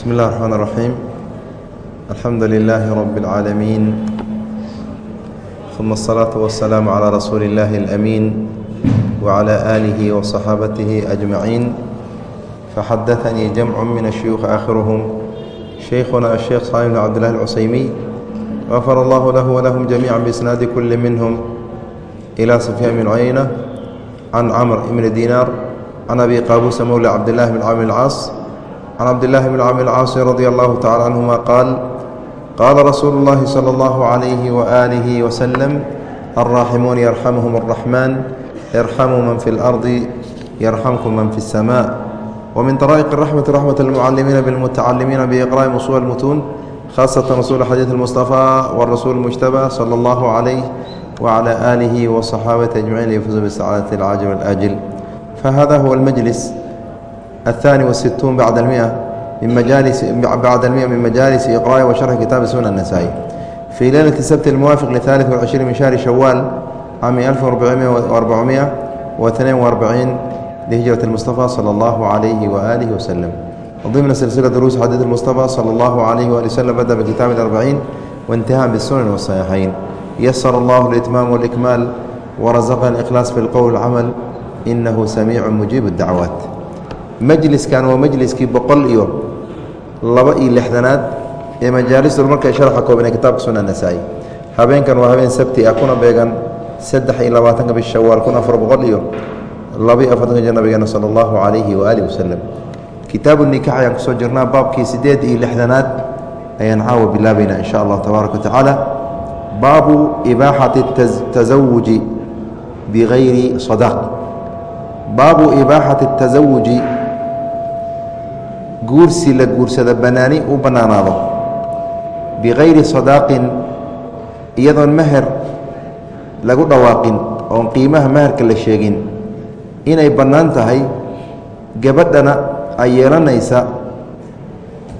بسم الله الرحمن الرحيم الحمد لله رب العالمين ثم الصلاة والسلام على رسول الله الأمين وعلى آله وصحابته أجمعين فحدثني جمع من الشيوخ آخرهم شيخنا الشيخ صالح بن عبد الله العسيمي غفر الله له ولهم جميعا بإسناد كل منهم إلى سفيان بن عيينة عن عمرو بن دينار عن أبي قابوس مولى عبد الله بن عامر العاص عن عبد الله بن عامر العاص رضي الله تعالى عنهما قال قال رسول الله صلى الله عليه وآله وسلم الراحمون يرحمهم الرحمن ارحموا من في الأرض يرحمكم من في السماء ومن طرائق الرحمة رحمة المعلمين بالمتعلمين بإقراء أصول المتون خاصة رسول حديث المصطفى والرسول المجتبى صلى الله عليه وعلى آله وصحابة أجمعين ليفوزوا بالسعادة العاجل والآجل فهذا هو المجلس الثاني والستون بعد المئة من مجالس بعد المئة من مجالس إقراء وشرح كتاب سنن النسائي في ليلة السبت الموافق لثالث والعشرين من شهر شوال عام 1442 لهجرة المصطفى صلى الله عليه وآله وسلم ضمن سلسلة دروس حديث المصطفى صلى الله عليه وآله وسلم بدأ بكتاب الأربعين وانتهى بالسنن والصحيحين يسر الله الإتمام والإكمال ورزقنا الإخلاص في القول والعمل إنه سميع مجيب الدعوات majliskan waa majliskii boqol iyo laba iyo lixdanaad ee majaalistu markay sharxa kooban kitaabka suna nasaa-i. Habeenkan waa habeen sabti ah kuna beegan saddex iyo labaatanka bish shawaal kun afar boqol iyo laba iyo afartanka jir nabigeena sala allahu calayhi waaalih wasalam kitaabu nikax ayaan ku soo jirnaa baabkii siddeed iyo lixdanaad ayaan caawa bilaabaynaa insha allah tabaaraka wa tacaala. Baabu ibaaxati tasawuji bigayri sadaq. Baabu ibaaxati tasawuji guursi la guursada bannaani u bannaanaado bikayri sadaaqin iyadoon meher lagu dhawaaqin oon qiimaha meherka la sheegin. Inay bannaan tahay gabadhana ay yeelanaysa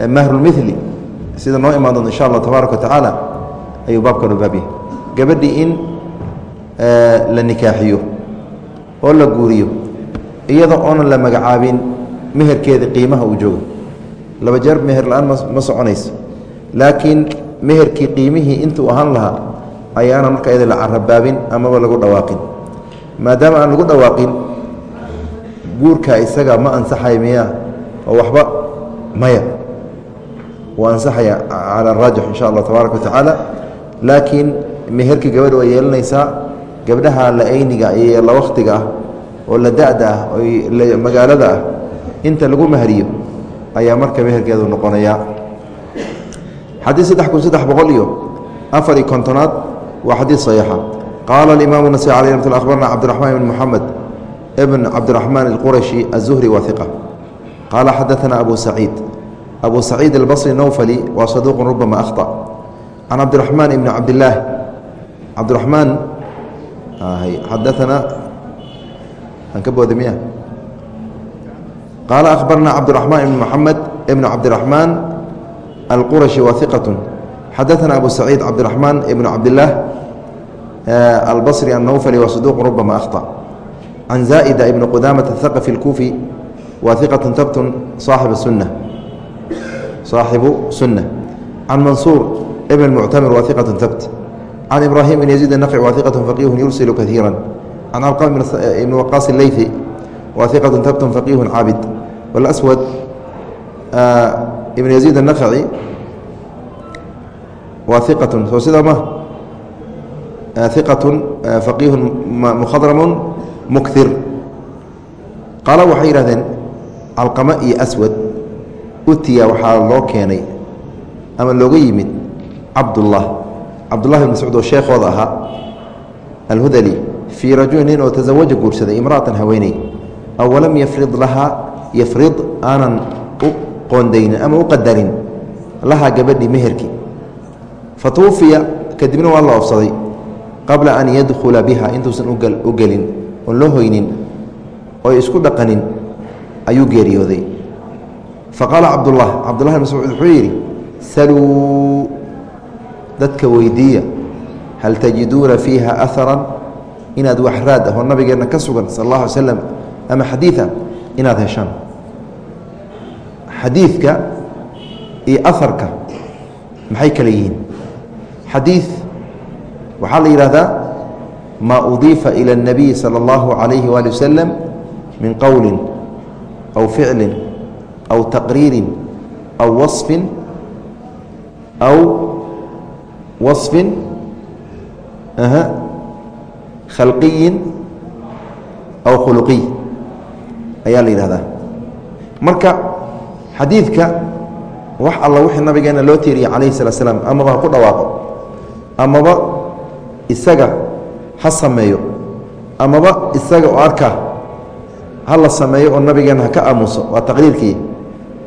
mahrulmithli sida noo imaan doonto insha allah tabaaraka wa tacaala ayuu baabkan u baabyahay gabadhii in la nikaaxiyo oo la guuriyo iyadoo oonan la magacaabin meherkeeda qiimaha uu joogo laba jeer meher la'aan ma soconayso. Laakiin meherkii qiimihii intuu ahaan lahaa ayaana marka iyada la carabaabin amaba lagu dhawaaqin. Maadaama aan lagu dhawaaqin guurka isaga ma ansaxaya miya oo waxba maya. Wuu ansaxaya cala araajix insha allah tabaaraka wa tacaala. Laakiin meherkii gabadha way yeelanaysaa gabdhaha la ayniga iyo la wakhtiga ah oo la da-da ah oo magaalada ah inta lagu mahriyo ayaa marka meherkeedu noqonayaa xadiid saddex kun saddex boqol iyo afar iyo kontonaad waa xadiid saxiixa qaala alimaamu nasai alay ramat akhbarna cabdiraxmaan ibn moxamed ibn cabdiraxmaan alqurashi aلzuhri waa iqa qaala xadaثana abu saciid abu saciid albصri nowfali waa saduuqu rubama akhطأ can cabdiraxmaan ibni cabdilaah cabdiraxmaan xadaana aan ka booda miya qaala akhbarna cabdiraxmaan ibn moxamed ibn cabdiraxmaan alqurashi waa iqat xadaana abu saciid cabdiraxmaan ibn cabdilaah albصri annowfali waa saduuq rubama akhطأ can zaa'ida ibn qudaamata athaqafi اlkuufi waa iqat tabtun saaxibu sunna saaxibu sunna can mansuur ibn muctamir waa iqat tabt can ibraahim ibn yaziid الnaqci waa iqat faqiihu yursilu kaiira can alqam ibn waqaas اleyثi waa iqat tabtun faqiihu caabid wاlأswad ibn yaziid الnaqci waa iqatun soo sida ma iqatun faqiihu mukhadramu mukir qaala waxay yihahdeen calqama iyo aswad utiya waxaa loo keenay ama looga yimid cabdullah cabdullahi bn mascuud oo sheekhooda ahaa alhudali fii rajuli nin oo tasawaja guursaday imra'atan haweeney aw walam yafrid lahaa yafrid aanan u qoondaynin ama u qadarin lahaa gabadhii meherkii fa tuufiya kadibna waa la oofsaday qabla an yadkhula biha intuusan u gelin oon loo hoynin oo isku dhaqanin ayuu geeriyooday fa qaala cabdullah cabdullahi bn mascuud wuxuu yidhi saluu dadka weydiiya hal tajiduuna fiiha aharan inaad wax raad ah oo nabigeenna ka sugan sal allah alay slam ama xadiida inaad heshaan xadiidka iyo aharka maxay kale yihiin xadiid waxaa la yidhahdaa ma udiifa ilى الnabiyi salى اllahu عalayhi wali wasalam min qowli aw ficli aw taqriiri aw waصfi aw waصfi khalqiyi aw khuluqiy ayaa la yidhahdaa marka xadiidka wax alla wixii nabigeena loo tiiriyey calayhi salaa slaam amaba ha ku dhawaaqo amaba isaga ha sameeyo amaba isaga oo arkaa ha la sameeyo oo nabigeena ha ka aamuso waa taqriirkii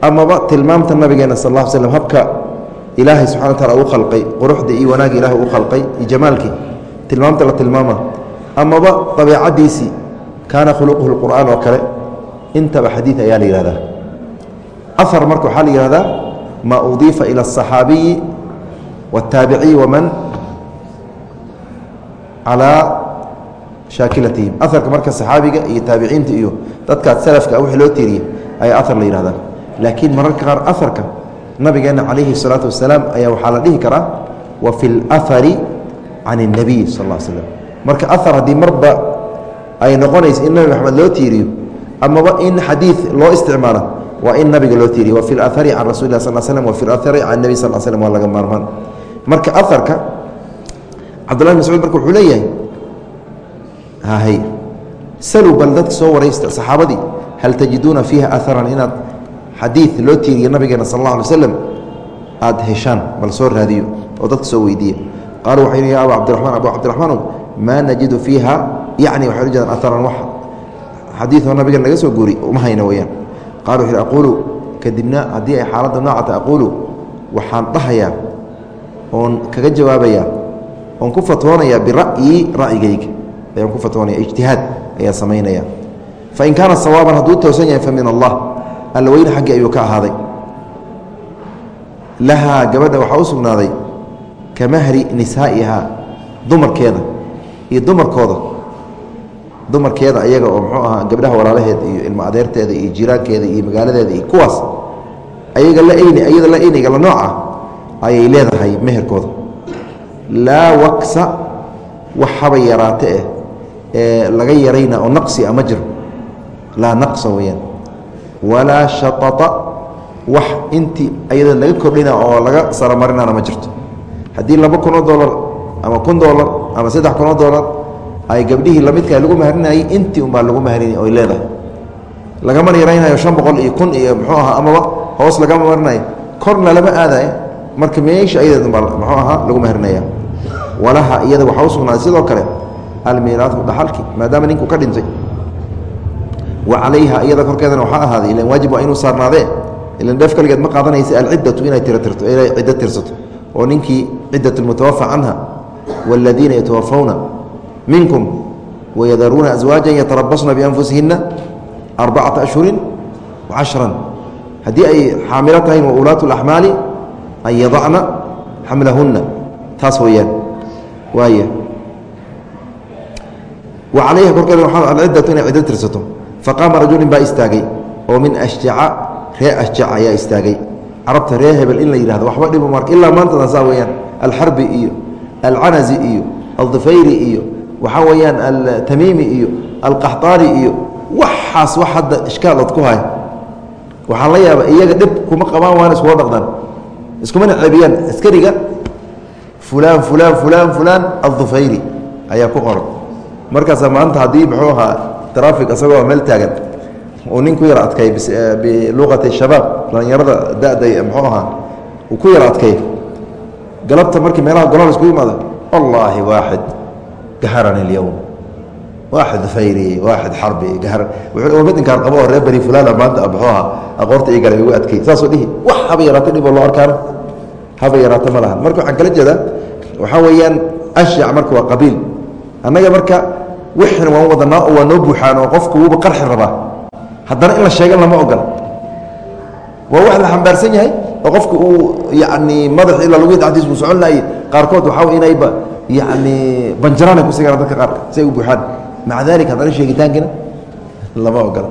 amaba tilmaamta nabigeena sal alla ly slam habka ilaahay subxana wa taala uu khalqay quruxda iyo wanaagga ilahay uu khalqay iyo jamaalkii tilmaamta la tilmaama amaba dabeecaddiisii kaana khuluquhu lqur'aan oo kale intaba xadiid ayaa la yihahdaa ahar marka waxaa la yihahdaa ma udiifa ilى الصaxaabiyi wالtaabiciyi waman calىa shaakilatihim aharka marka saxaabiga iyo taabiciinta iyo dadkaas salafka wixii loo tiiriyey ayaa ahar la yihahdaa laakiin mararka qaar aharka nabigeena calayhi الsalaatu wasalaam ayaa waxaa la dhihi karaa wa fi اlأhari can الnabiy sal ا slm marka ahar haddii marba ay noqonayso in nabi maxamed loo tiiriyo amaba in xadiid loo isticmaalo waa in nabiga loo tiiriy wa fi اlahari can rasuli lah sal slm wa fi اlahari can nebi sal slm waa laga maarmaan marka aharka cabdullahi mascuud marka wuxuu leeyahay hay salow bal dadka soo waraysta saxaabadii hal tajiduuna fiiha aharan inaad xadiid loo tiiriyo nabigeena sal اllah alay slam aada heshaan bal soo raadiyo oo dadka soo weydiiya qaaluu waxay ya aba cabdiramaan abu cabdiraxmaanow maa najidu fiiha yacni waxay ujeedaan aharan wax xadiioo nabiga laga soo guuri uma hayna weyaan qala wuxu aquulu kadibna haddii ay xaaladda noocata aquulu waxaan dhahayaa oon kaga jawaabayaa oon ku fatwoonayaa bira'yi ra'yigayga ayaan ku fatwoonaya ijtihaad ayaa samaynaya fain kaana sawaaban hadduu toosan yahay fa min allah alla weyne xaggii ayuu ka ahaaday. Lahaa gabadha waxaa u sugnaaday ka mahri nisaa'ihaa dumarkeeda iyo dumarkooda dumarkeeda ayaga oo muxuu ahaa gabdhaha walaalaheed iyo ilmo adeerteeda iyo jiraankeeda iyo magaaladeeda iyo kuwaas ayaga ayada la eyniga la nooca ayay leedahay meherkooda. Laa waksa wax haba yaraate eh ee laga yarayna oo naqsi a ma jiro. Laa naqsa weyaan walaa shaطaطa wax intii ayada laga kordhina oo laga saromarinana ma jirto. Haddii laba kun oo dolar ama kun dolar ama saddex kun oo dolar ay gabdhihii lamidkaa lagu mahrinayay intii unbaa lagu mahrinay oy leedahay. Lagamana yaraynayo shan boqol iyo kun iyo muxuu ahaa amaba hoos lagama marinayo korna lama aadayo marka meesha ayadeed unbaa muxuu ahaa lagu mahrinaya walaha iyada waxaa u sugnaaday sidoo kale almiiraatu dhaxalki maadaama ninku ka dhintay. Wa calayha iyada korkeedana waxaa ahaaday ilan waajib waa inuu saarnaadee? Ilan dheef kaligeed ma qaadanaysa alciddatu inay tiratirto inay ciddo tirsato. Oo ninkii ciddat lmutawafa canha waaladiina yatawafawna minkum wayadaruuna aswaaja yatarabasna bianfusihina arbacata ashhurin wacashran haddii ay xaamilo tahayn wa ulaatu اlaxmaali an yadacna xamlahunna taas weeyaan. Waaya wa calayha korkeeda alciddatu inay ciddo tirsato. Faqaama rajulin baa istaagay oo min ashjaca ree ashjac ayaa istaagay. Carabta ree hebel in la yidhahdo waxba dhibo marka ilaa maantadan saa weeyaan. Alxarbi iyo alcanazi iyo aldifayri iyo waxaa weeyaan altamiimi iyo alqaxطaani iyo waxaas wax hadda ishkaalood ku haya waxaan la yaaba iyaga dhib kuma qabaan waana iskula dhaqdaan. Iskumana ceebiyaan askariga. Fulaan fulaan fulaan fulaan aldufayri ayaa ku qoran. Markaasa maanta haddii muxuu ahaa trafic isagoo meel taagan uu nin ku yar adkay biluqati shabaab dhallinyarada da-da muxuu ahaa uu ku yar adkay. Galabta markii meelaha golol isku yimaado wallaahi waaxid gaharan اlyowm waaxid fayri waaxid xarbi midinkaan qabo oo reer beri fulana maanta muxuu ahaa aqoorta ii galay igu adkay saasuu dhihi wax haba yaraato dhiboo loo arkaano haba yaraato ma lahan. Marka waxaan kala jeedaa waxaa weeyaan ashyac marka waa qabiil. Annaga marka wixina waan wadanaa oo waa noo buuxaan oo qofku wuuba qarxi rabaa. Haddana in la sheegan lama ogola. Waa wax la xambaarsan yahay oo qofku uu yacni madax ilaa lagu dacdiis uu socon laayay qaarkood waxaa wey inayba yacni banjaraana ku sigaan dadka qaarka si ay u buuxaan maca dalik haddana sheegitaankina lama ogola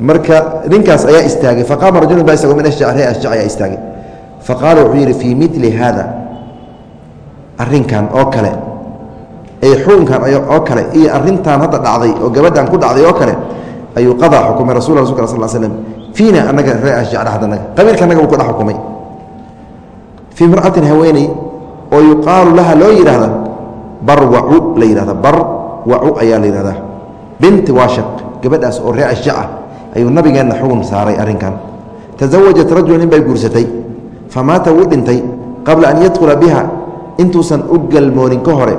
marka ninkaas ayaa istaagay faqaama rajulu ba isagoo min ashjac ree ashjac ayaa istaagay faqaala wuxuu yidhi fii mili haada arinkan oo kale ee xukunkan oo kale iyo arintan hadda dhacday oo gabadhan ku dhacday oo kale ayuu qadaa xukumay rasul rasulka sal slm fiina anaga ree ashjac dhexdanaga qabiilka anaga buu ku dhex xukumay fii imra'atin haweeney oo yuqaalu laha loo yidhaahda barwacu la yidhahda barwacu ayaa la yidhahdaa binti waashaq gabadhaas oo ree ashjac ah ayuu nabigeenna xugun saaray arrinkan. Tasawajat rajula nin bay guursatay. Famaata wuu dhintay qabla an yadkhula biha intuusan u galmoonin ka hore.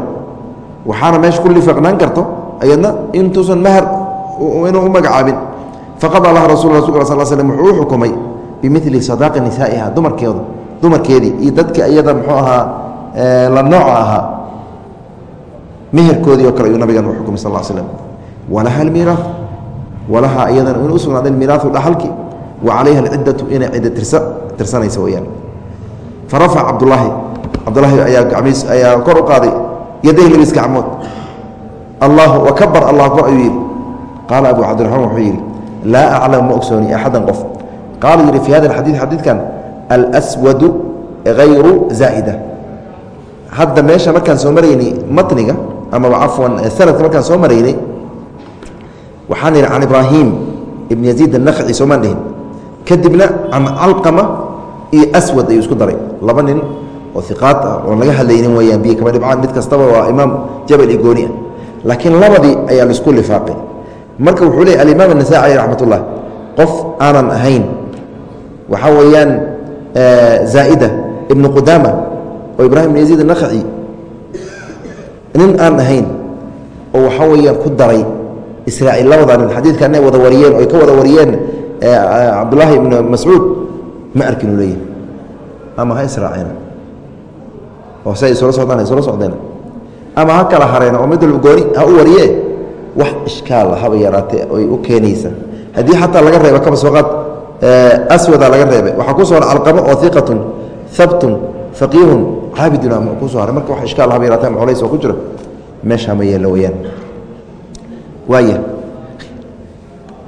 Waxaana meesha ku lifaaqnaan karto ayadna intuusan mahar inuu u magacaabin. Faqada laha rasul rasul sal slm wuxuu u xukumay? Bimili sadaaqi nisaa'iha dumarkeedu dumarkeedii iyo dadka iyada muxuu ahaa la nooca ahaa meherkoodii oo kale ayuu nabigan u xukumay sal slm walaha almiiraa walahaa iyadana in u sugnaaday dhaxalki wa calayha alciddatu inay cidda tirsa tirsanaysa weyaan farafac cabdulaahi cabdulaahi ayaa gamiis ayaa kor u qaaday yadayhi labis gacmood allahu wakabar allah akbar ayuu yidhi. Qaala abu cabdiraxmaan wuxuu yidhi laa aclamu ma ogsooni axadan qof. Qaala yidhi fi hada alxadiid xadiidkan alswadu hayru zaa'ida hadda meesha markaan soo maraynay matniga amaba cafwan sanadka markaan soo maraynay waxaan idhi can ibraahim ibn yaziid annakci soomaan dhihin kadibna can calqama iyo aswad ayuu isku daray. Laba nin oo iqaad ah oon laga hadlaynin weyaan biyo kama dhibcaan mid kastaba waa imaam jabal iyo gooni ah. Laakiin labadii ayaa la isku lifaaqay marka wuxuu leey alimaam anasai caleyh raxmat ullah qof aanan ahayn waxaa weeyaan zaa'ida ibnu qudaama oo ibrahim yaziid annakci nin aan ahayn oo waxaa weeyaan ku daray israaciil labada nin. Xadiidkan inay wada wariyeen oy ka wada wariyeen cabdulaahi ibnu mascuud ma arkin uu leeyahy ama ha israaceen oo say isula socdaan isula socdeen. Ama ha kala hareen oo mid walba gooni ha u wariye wax ishkaal haba yaraatee oy u keenaysa. Haddii xataa laga reeba kaba soo qaad aswada laga reebay waxaa ku soo calqamo oo iqatun habtun faqiihun caabidun ama ku soo haray marka wax ishkaal haba yaraatee ama colays oo ku jiro meeshaa ma yeella weyaan waaya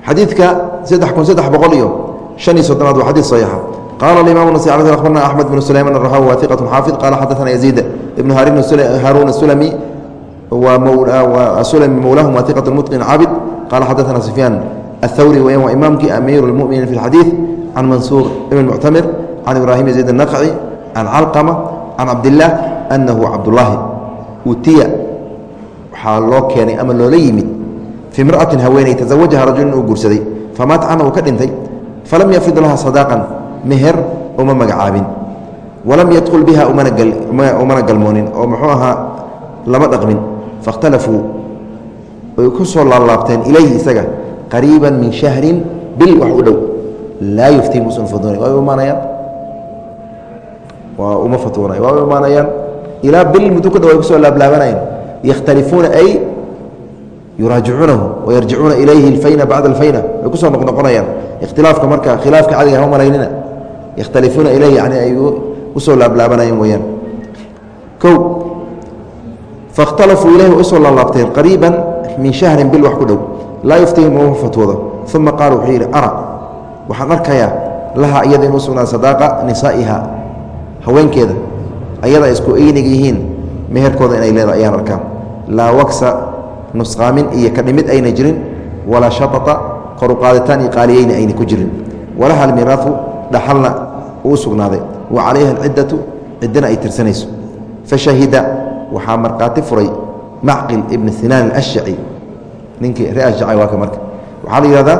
xadiidka saddex kun saddex boqol iyo شhan iyo soddonaad waa xadيث صaيixa qala الimaم النسي أخبرna أحمد بن سليمان الرhاوي wa ثiqة xاaفظ qala xadaثna يزيد بن هاrون السلمي سلمي mولاهم wa ثiqة متقن cاabد qala xadaثna سفyان الثwري wya waa imaamkii أmير المؤمiنiin في الxadيiث عن maنsور بن معتمر عن إبراهيم يزيد النقعي عن علقمة can cabdilaah anahu cabdulaahi utiya waxaa loo keenay ama loola yimid fii mraatin haweeney tazawajaha rajul inuu guursaday famaata canha uu ka dhintay falam yafid laha sadaaqan meher uma magacaabin. Walam yadkhul biha umana galmoonin oo muxuu ahaa lama dhaqmin. Faاkhtalafuu ay ku soo laablaabteen ilayhi isaga qariiba min shahrin bil wax u dhow. Laa yuftii musan fudun imaanayaan uma fatwoonay waa u imaanayaan. Ilaa bil muddo ay ku soo laablaabanayaan yakhtalifuuna ay yuraajicuunahu wayarjicuuna ilayhi alfayna bacda alfayna. Way ku soo noqnoqonayaan ikhtilaafka marka khilaafka cadiga hama malaynina. Yakhtalifuuna ilayhi yani ay u soo laablaabanayeen weyaan o faاkhtalafuu ilayhi way u soo laalaabteen qariiba min shahrin bil wax ku dhow. Laa yuftihim uma fatwoodo uma qaala wuxuu yidhi ara waxaan arkayaa laha iyada inuu sugnaa sadaaqa nisaa'iha haweenkeeda ayada isku eyniga yihiin meherkooda inay leeda ayaan arkaa. Laa waksa nusqaamin iyo kadhimid ayna jirin walaa shaطaطa qoruqaaditaan iyo qaaliyeyna ayna ku jirin. Walaha almiraau dhaxalna uu sugnaaday. Wa calayha alciddatu ciddana ay tirsanayso. Fashahida waxaa markhaati furay macqil ibn sinaan alashjaci. Ninkii ree ashjaci waa marka. Waxaa la yihahdaa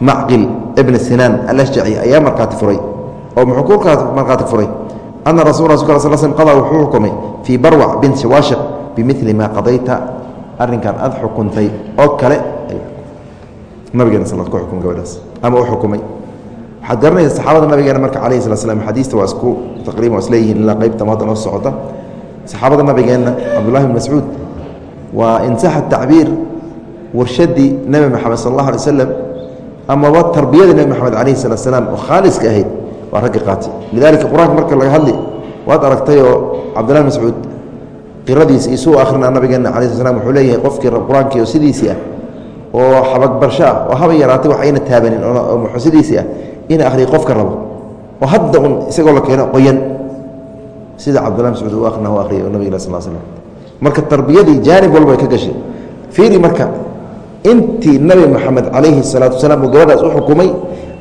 macqil ibn sinaan alashjaci ayaa markhaati furay oo muxuu ku markhaati furay ana rasul qada wuxuu xukumay fii barwac bint shawaashiq bimili maa qadayta arrinkan aad xukuntay oo kale nabigeena sal ku xukum gabadhaas ama u xukumay. Waxaad garanaysa saxaabada nabigeena marka calayhi slat slam xadiista waa isku taqriban waa isleeyihiin ilaa qaybta maanta noo socota. Saxaabada nabigeenna cabdullahi bn mascuud waa insaxa tacbiir warshadii nebi moxamed sal allah alay waslem amaba tarbiyadii nebi moxamed calayhi salat slaam oo khaaliska ahayd waa raggi qaatay. Lidalika qur'aanka marka laga hadli waad aragtay oo cabdullahi bn mascuud qiradiisa isuu akhrina nabigeena cala sl slam wuxuu leeyahay qofkii qur'aankii oo sidiisii ah oo xabagbarsho ah oo haba yaraatay wax ayna taabanin oo muxusidiisii ah ina akhriya qofka rabo. Oo hadda un isagoo la keeno qoyan. Sida cabdullah mascuud u akrina u akhriyay oo nabig sal slam marka tarbiyadii jaanib walba ay ka gashay. Fiiri marka intii nabi moxamed calayhi salaatu wasalaam uu gabadhaas u xukumay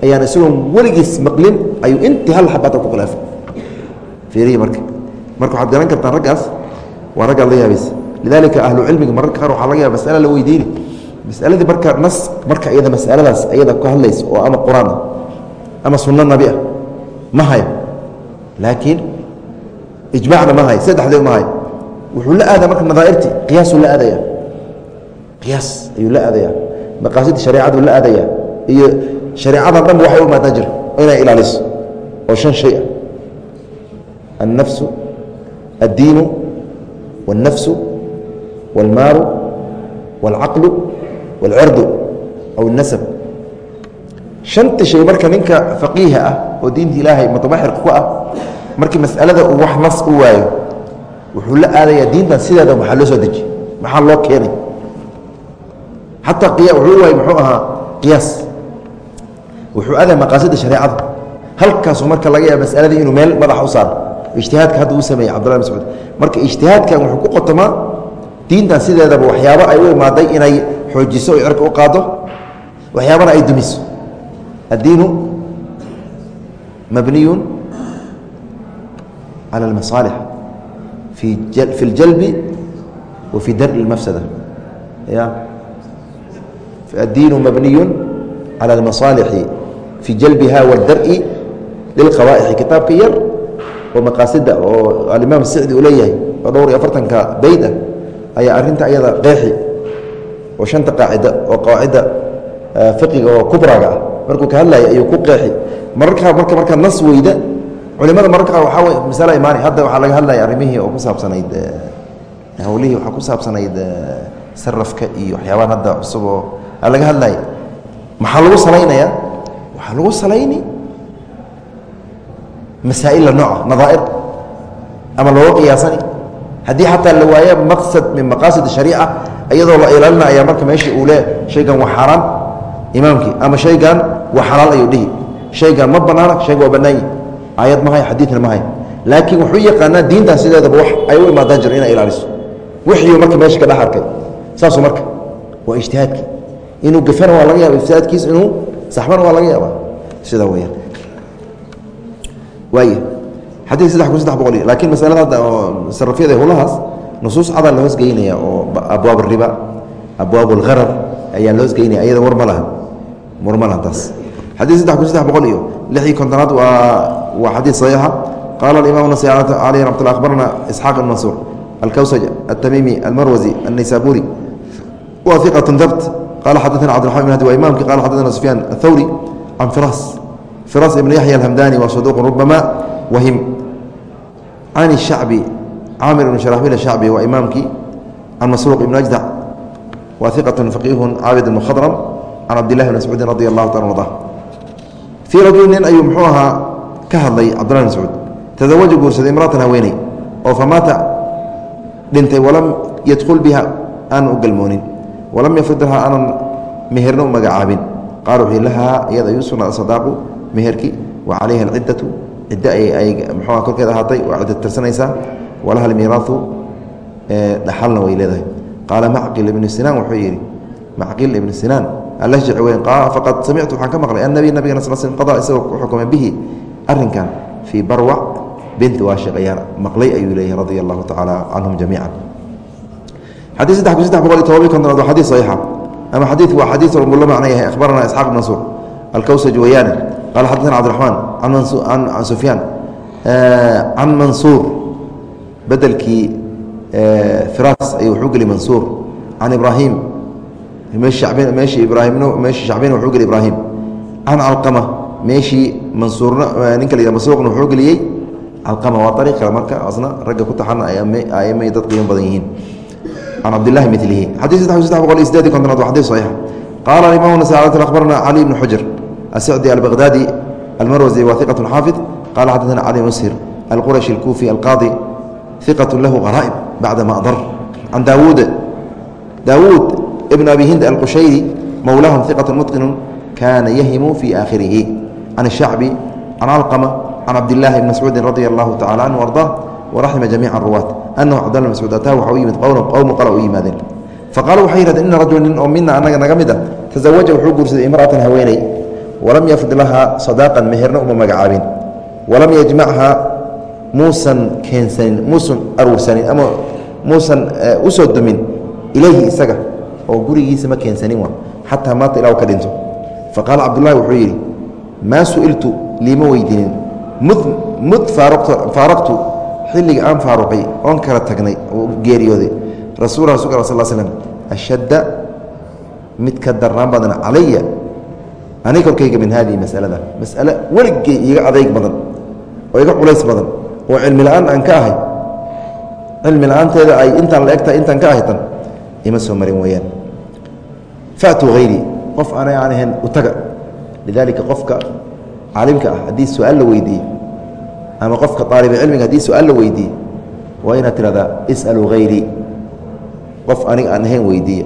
ayaan isagoon weligiis maqlin ayuu intii hal xabata ku khilaafay fiirihi marka. Marka waxaad garan kartaan raggaas waa raggaad la yaabaysa lidaalika ahlu cilmiga mararka qaar waxaa laga yaaba masala la weydiini. Masaladii marka nas marka iyada masaladaas iyada ka hadlaysa oo ama qur'aan ah ama sunno nabi ah ma hayo. Laakiin ijmacna ma hayo saddexdeed ma hayo. Wuxuu la aadaa marka nadaairti qiyaasuu la aadaya qiyaas ayuu la aadaya maqaasidda shareecaduu la aadaya iyo shareecadan dhanba waxay u maadan jira inay ilaaliso oo shan shay ah النفس الدين والنفس والمال والعقل والعرض أو النسب شنت شيء marka ninka فقيiha ah oo diinta ilaahay mutabaxir ku ah markii masأalada uu wax nas u waayo wuxuu la aadayaa diintan sideeda maxaa loo soo deji maxaa loo keenay xataa wuxuu waayey muxuu ahaa qiyaas wuxuu aadaya maqaasida shareecada halkaasu marka laga yaaba masaladii inuu meel madaxa u saaro ijtihaadka hadda uu sameeyey cabdullah mascuud marka ijtihaadkan wuxuu ku qotomaa diintan sideedaba waxyaabo ay u imaaday inay xoojiso oy cirka u qaado waxyaabana ay dumiso addiinu mabniyun cala almasaalix fi fi اljalbi wa fi dar'i اlmafsada ya addiinu mabniyun cala almasaalixi fi jalbiha waاdar'i lilqawaa'ixi kitaabka yar oo maqaasida oo alimaam sicdi uu leeyahay oo dhowr iyo afartanka bayd ah ayaa arinta ayada qeexi oo shanta qaacida oo qawaacidda fiqiga oo kubraga ah markuu ka hadlaya ayuu ku qeexi mararkaa marka markaa nas weyda culimada mararka waxaa wey masala imaani hadda waxaa laga hadlaya arrimihii oo ku saabsanayd hawlihii waxaa ku saabsanayd sarafka iyo waxyaabaan hadda cusub oo laga hadlaya maxaa lagu salaynaya waxaa lagu salayni masaaئil nooca nadaaئir ama looga qiyaasani. Haddii xataa la waayo maqsad min maqaasid shariica iyadoo la ilaalinaya marka meeshii uu le shaygan waa xaaraan imaamkii ama shaygan waa xalaal ayuu dhihi. Shaygan ma banaana shayga waa banaanyi aayad ma hay xadiidna ma hay laakiin wuxuu yaqaanaa diintan sideedaba wax ay u imaadaan jiro inay ilaaliso. Wixiiu marka meesha ka dhex arkay saasuu marka waa ijtihaadkii. Inuu gafana waa laga yaaba ijtihaadkiis inuu saxbana waa laga yaaba sidaa weyaan waay xadii saddex kun saddex boqol laakiin masalada hadda oo sarafyada hulahaas nusuus cadaa la hoosgeynaya oo abwaab ariba abwaab algharar ayaa la hoosgeynaya ayada war ma laha war ma laha taas xadii saddex kun saddex boqol iyo lix iyo kontonaad waa waa xadiid saxiixa qaala alimam nasai caleyh ramat lla akhbarana isxaaq ibn mansuur alkawsaj altamimi almarwazi الnaysaburi wa iqat dabt qala xadaثna cbdiraحman bn hadi waa imamki qala xadaثna sufyaan athawri can firas firas ibn yaxya alhamdani waa saduq rubama wahim can الshacbi caamir ibn sharaxbil الshacbi waa imaamkii can masruuq ibn ajdac wa iqat faqiihu caabid mkhadram can cabdillahi bn mascuudin radi allahu taala arda fii rajuli nin ayuu muxuu ahaa ka hadlay cabdullah bn mascuud tadawaja guursaday imraatan haweeney oo famaata dhintay walam yadkul biha aanan u galmoonin walam yafridha aanan meherna u magacaabin qaal wuxuu lahaa iyada ayuu sugnaa sadaaqu meherki wa calayha alciddatu ciddo ay muxuuha korkeed ahaatay waa cidda tirsanaysaa walaha almiiraahu dhaxalna way leedahay. Qaala macqil ibnu sinaan wuxuu yidhi macqil ibnu sinaan allashjaci weyn faqad samictu waxaan ka maqlay annabi nabigana sal sl qadaa isagoo ku xukumay bihi arrinkan fii barwac binti waashiq ayaa maqlay ayuu leeyahay radia allahu tacaala canhum jamiica xadii saddex kun saddex boqol iyo todobiy kontonaad waa xadiid saxiixa ama xadiid waa xadiid uu la yahay akhbarana isxaaq bn mansuur alkawsaj wayaani qala xaddaثna cabdiraxmaan can sufyaan can mansuur bedelkii firas ayuu wuxuu geli mansuur. Can ibraahim meeshii ibraahimn meeshii shacbina wuxuu geli ibraahim. Can calqama meeshii mansuurna ninka la yihah masruuqna wuxuu geliyey calqama waa ariiq kale marka asna ragga ku taxana aimay dad qiimo badan yihiin. Can cabdillahi milihi xadii saddex saddex boqol iyo sideedi kontonaad waa xadiis saxiix qaala alimamu nasai akhbarana cali ibnu xujr السعدي البغدادي المروزي وثقة حافظ قال حدثنا علي مسهر القرشي الكوفي القاضي ثقة له غرائب بعد ما أضر عن داود داود ابن أبي هند القشيري mowlaahum iqat mutqinu kaana yahimu fii aakhirihi can shacbi can alqama can cabdilaahi bn mascuudin radia allahu tacala canhu arda waraxima jamiica ruwaat anahu cabdalla mascuud ataahu waxa u yimid qowmu qala u yimaadeen faqaalu waxay yihahdeen ina rajula nin oo mina anaga naga mid a tazawaja wuxuu guursaday imra'atan haweeney walam yafid lahaa sadaaqan meherna uma magacaabin. Walam yajmachaa muusan keensanin muusan aruursanin ama muusan u soo dumin ilayhi isaga oo gurigiisa ma keensanin wa xataa maata ilaa ka dhinto. Faqaala cabdullahi wuxuu yidhi maa su'iltu liima weydiinin mud mud faaraqtu xilliga aan faaruqay oon kala tagnay oo geeriyooday. Rasul rasul sal slm ashadda mid ka darnaan badan calaya ani korkayga min hadihi masalada. Masale weligay iga adayg badan oo iga culays badan oo cilmi la'aan aan ka ahay. Cilmi la'aanteeda ay intaan la egtahay intaan ka ahay tan ima soo marin weeyaan. Fatuu hayrii qof aanay aan ahayn utaga lidaalika qofka caalimka ah haddii su'aal la weydiiye ama qofka aalibcilmiga haddii su'aal la weydiiye waa inaad tidhahdaa is'aluu hayrii qof aniga aan ahayn weydiiye.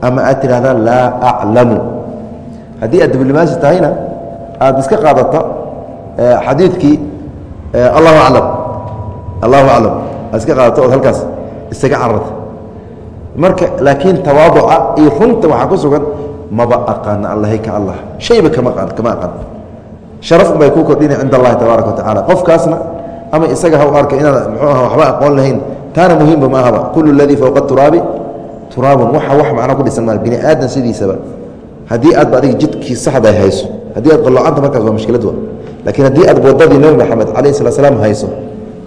Ama aad tidhahdaa laa aclamu haddii aad diblomaasi tahayna aad iska qaadata xadiidkii allahu aclam. Allahu aclam. Aad iska qaadato ood halkaas isaga cararta marka laakiin tawaaduca iyo runta waxaa ku sugan maba aqaana allahay ka allah. Shayba kama kama aqaan. Sharaf bay kuu kordhina cinda allahi tabaaraka wa qofkaasna ama isaga ha u arka inaad muxuu aha waxba aqoon lahayn taana muhiimba ma ahaba. Kullu ladii fowqa turaabi turaabun waxa wax macno ku dhisan maa bini aadan sidiisaba haddii aadba adiga jidkii saxda hayso haddii aad qallocanta markaas waa mushkilad wa laakiin haddii aad wadadii nebi maxamed calayhi sala slaam hayso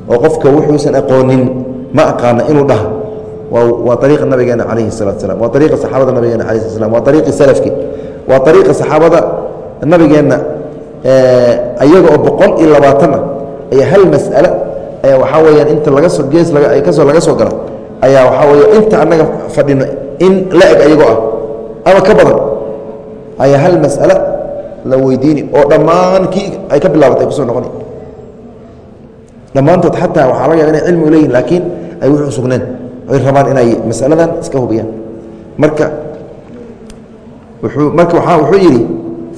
oo qofka wuxuusan aqoonin ma aqaana inuu dhaha waa ariiqa nabigeena calayhi salatu slam waa ariiqa saxaabada nabigeena alayh slam waa ariiqi salafki waa ariiqa saxaabada nabigeenna ayaga oo boqol iyo labaatan ayaa hal mas'ale ayaa waxaa weyaan inta laga soo gees ka soo laga soo gala ayaa waxaa weya inta annaga fadhino in la eg ayagoo ah ama ka badan ayaa hal mas'ale la weydiini oo dhammaan kii ay ka bilaabatay kusoo noqoni dhammaantood xataa waxaa laga yaba inay cilmi leeyihin laakiin ay wuxuu sugneen ay rabaan inay masaladan iska hubiyaan marka wuuu marka waa wuxuu yidhi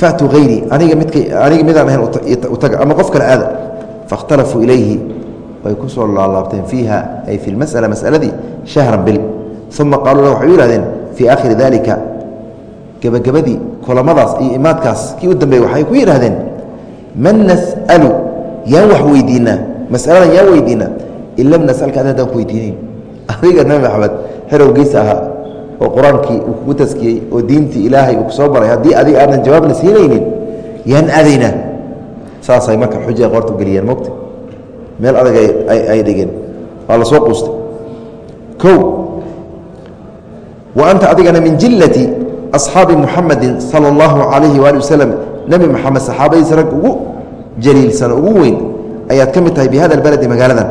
faatuu hayrii aniga midka aniga midaan ahayn utaga ama qof kale aada faاkhtalafuu ilayhi way ku soo laalaabteen fiiha ay fi اlmasأala masaladii shahran bil uma qaaluu la waxay u yihahdeen fii aakhiri dalika gebagabadii kulamadaas iyo imaadkaas kii u dambeeyey waxay ku yidhahdeen man nas'alu? Yaan wax weydiinaa. Masaladan yaan weydiinaa. In lam nasalka ad haddaan ku weydiinayn adiga nabi maxamed xerowgiisa ahaa oo qur'aankii uu kugu taskiyey oo diintii ilaahay uu ku soo baray haddii adiga aadan jawaabna siinaynin yaan aadaynaa. Saasay marka xuja qoorta geliyeen mogta meel adag ay dhigeen. Waa la soo quustay. O wa anta adigana min jillati asxaabi muxamedin sala allahu calayhi waali wasalam nebi moxamed saxaabadiisa rag ugu jaliilsan ugu weyn ayaad ka mid tahay bi hada magaaladan.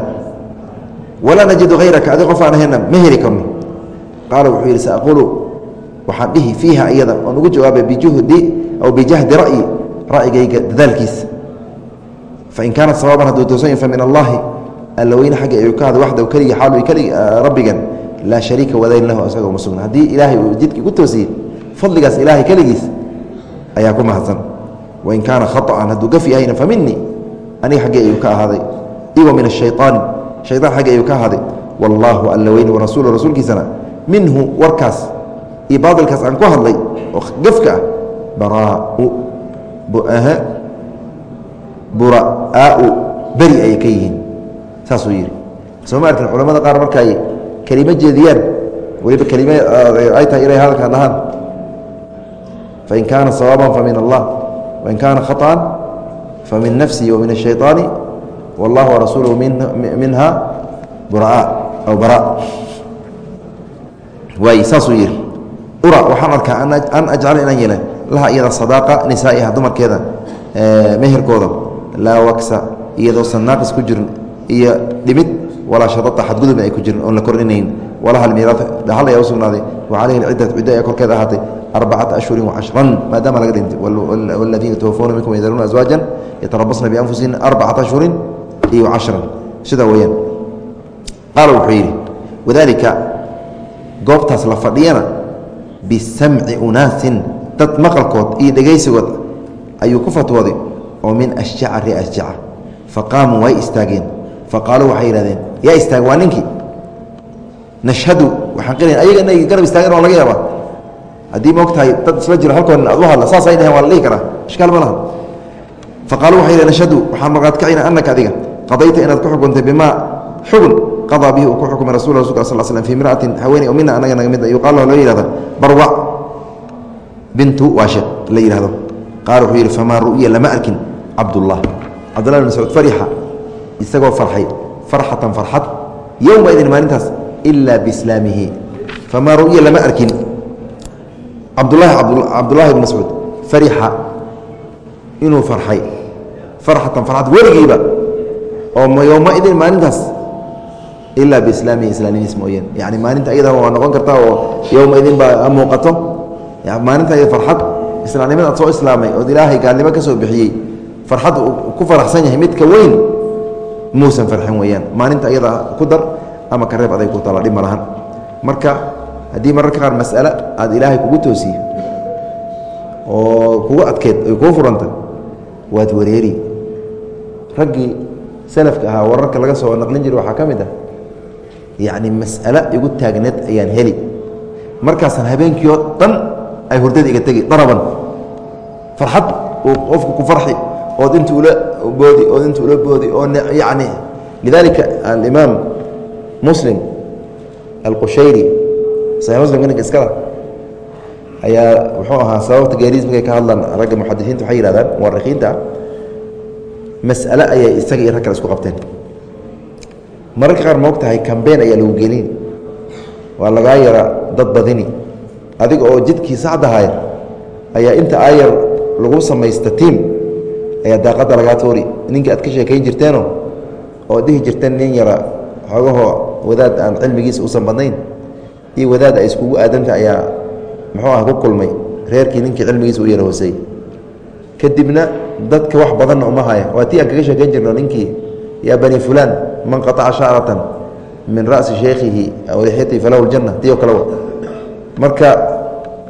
Walaa najidu hayraka adi qof aan ahayna ma heli karno. Qaala wuxuu yidhi saaqulu waxaan dhihi fiiha iyada oon ugu jawaabay bijuhdi aw bijahdi ra'yi ra'yigayga dadaalkiisa fain kaanat sabaaban hadduu toosan fa min allaahi alla xagga ayuu ka hada waxdahu keligii xaalu keligi rabbigan laa shariika wadayn lahu isagoo ma sugna. Haddii ilaahay uu jidkii ku toosiyey fadligaas ilaahay keligiis ayaa ku mahadsan. Wain kaana khaaan hadduu gafi yahayna fa minii aniga aggee ayuu ka ahaaday. Igo min ashayطaani shayطaan xaggee ayuu ka ahaaday. Wallaahu alla weyne warasuulu rasuulkiisana minhu warkaas iyo baailkaas aan ku hadlay oo gefka ah baraau buraau beri ayay ka yihiin. Saasuu yidhi. Soo ma arkin culamada qaar markaay kelimo jeediyaan weliba kelima ah, ay tahay inay hadalkan dhahaan fain kaana sawaaban fa min allah wain kaana khaطأan fa min nafsihi wa min الشhayطaani wallah warasuuluhu minha bura'a aw bara waay saasuu yidhi ura waxaan arkaa an ajcala inaan yeela laha iyada sadaaqa nisaa'iha dumarkeeda meherkooda laa waksa iyadoosan naaqis ku jirin iyo dhimid walaa shadaa xadgudubna ay ku jirin oon la kordhinayn walaha almiiraat dhaxal ayaa u sugnaaday wa calayhi alciddat ciddo ayaa korkeeda ahaatay arbacata ashhurin wacashran maadaama laga dhintay waladiina tawafawna minkum yadaruuna aswaajan yatarabasna bianfusihina arbacata ashhurin iyo cashran sidaa weeyaan qaala wuxuu yidhi wadaalika goobtaas la fadhiyana bisamci unaasin dad maqalkood iyo dhegaysigood ayuu ku fatwooday oo min ashjaca ree ashjaca faqaamuu way istaageen faqaaluu waxay yihahdeen yaa istaag waa ninkii nashhadu waxaan qirayn ayaga inay garab istaageen waa laga yaabaa haddii ma og tahay dad isla jiro halkoon aad u hadla saasay dhaheen waa la dhihi karaa. Ishkaal ma laha. Faqaaluu waxay yidhaheen nashhadu waxaan markaad kacayna annaka adiga. Qadayta inaad ku xukuntay bimaa xugun qadaa bihi uu ku xukumay rasul rasulka sal slam fii imra'atin haweeney oo mina anaga naga mid yuqaal loo yihahda barwac bintu waashiq la yidhahdo qaal wuxuu yidhi famaa ru'ya lama arkin cabdullah. Cabdullah bin mascuud farixa isagoo farxay farxatan farxad yowma idin maalintaas ilaa biislaamihi. Famaa ru'ya lama arkin cabdulahi cabdullahi bn mascuud farixa inuu farxay. Farxatan farxad weligiiba. Oo yowmaidin maalintaas. Ilaa biislaamihi islaamnimiis mooyeen yani maalinta ayadaba waa noqon kartaa oo yowmaidin baa muuqato. Maalinta ayada farxad. Islaamnimada ad soo islaamay ood ilaahay gaalnimo ka soo bixiyey. Farxad ku faraxsan yahay midka weyn. Muusan farxin weeyaan. Maalinta ayada ku dar ama ka reeb aday ku tala dhib ma lahan. Marka haddii mararka qaar mas'ale aada ilaahay kugu toosiyo oo kugu adkeed ay kuu furanta waad wareeri. Raggii salafka ahaa wararka laga soo naqlin jiray waxaa ka mid ah yacni mas'ale igu taagneed ayaan heli. Markaasaan habeenkii oo dhan ay hurdada iga tegi daraban. Farxad uu qofku ku farxi ood inta ula boodi ood inta ula boodi oo yacni lidalika alimaam muslim alqushayri saxi muslimka ninka iskala ayaa muxuu ahaa sababta geeriis ka hadlaan ragga muxadisiinta waxay yihahdaan muwarikiinta mas'ale ayay isaga iyo rag kale isku qabteen. Mararka qaar ma og tahay ayaa lagu gelin. Waa lagaa yara dad badini adiga oo jidkii saxdahay ayaa inta aayar lagu samaysta tiim ayaa daaqadda lagaa tuuri ninkii aad ka sheekayn jirteeno oo dhihi jirteen nin yara xoogahoo wadaad aan cilmigiisa usan badnayn iyo wadaad ay iskugu aadanta ayaa muxuu ah ku kulmay. Reerkii ninkii cilmigiisa u yara hoosey kadibna dadka wax badanna uma haya. Waa tii aan kaga sheekayn jirno ninkii yaa bani fulaan man qataca shaaratan min ra'si shaykhihi aw falahu ljanna tiyo kalewa marka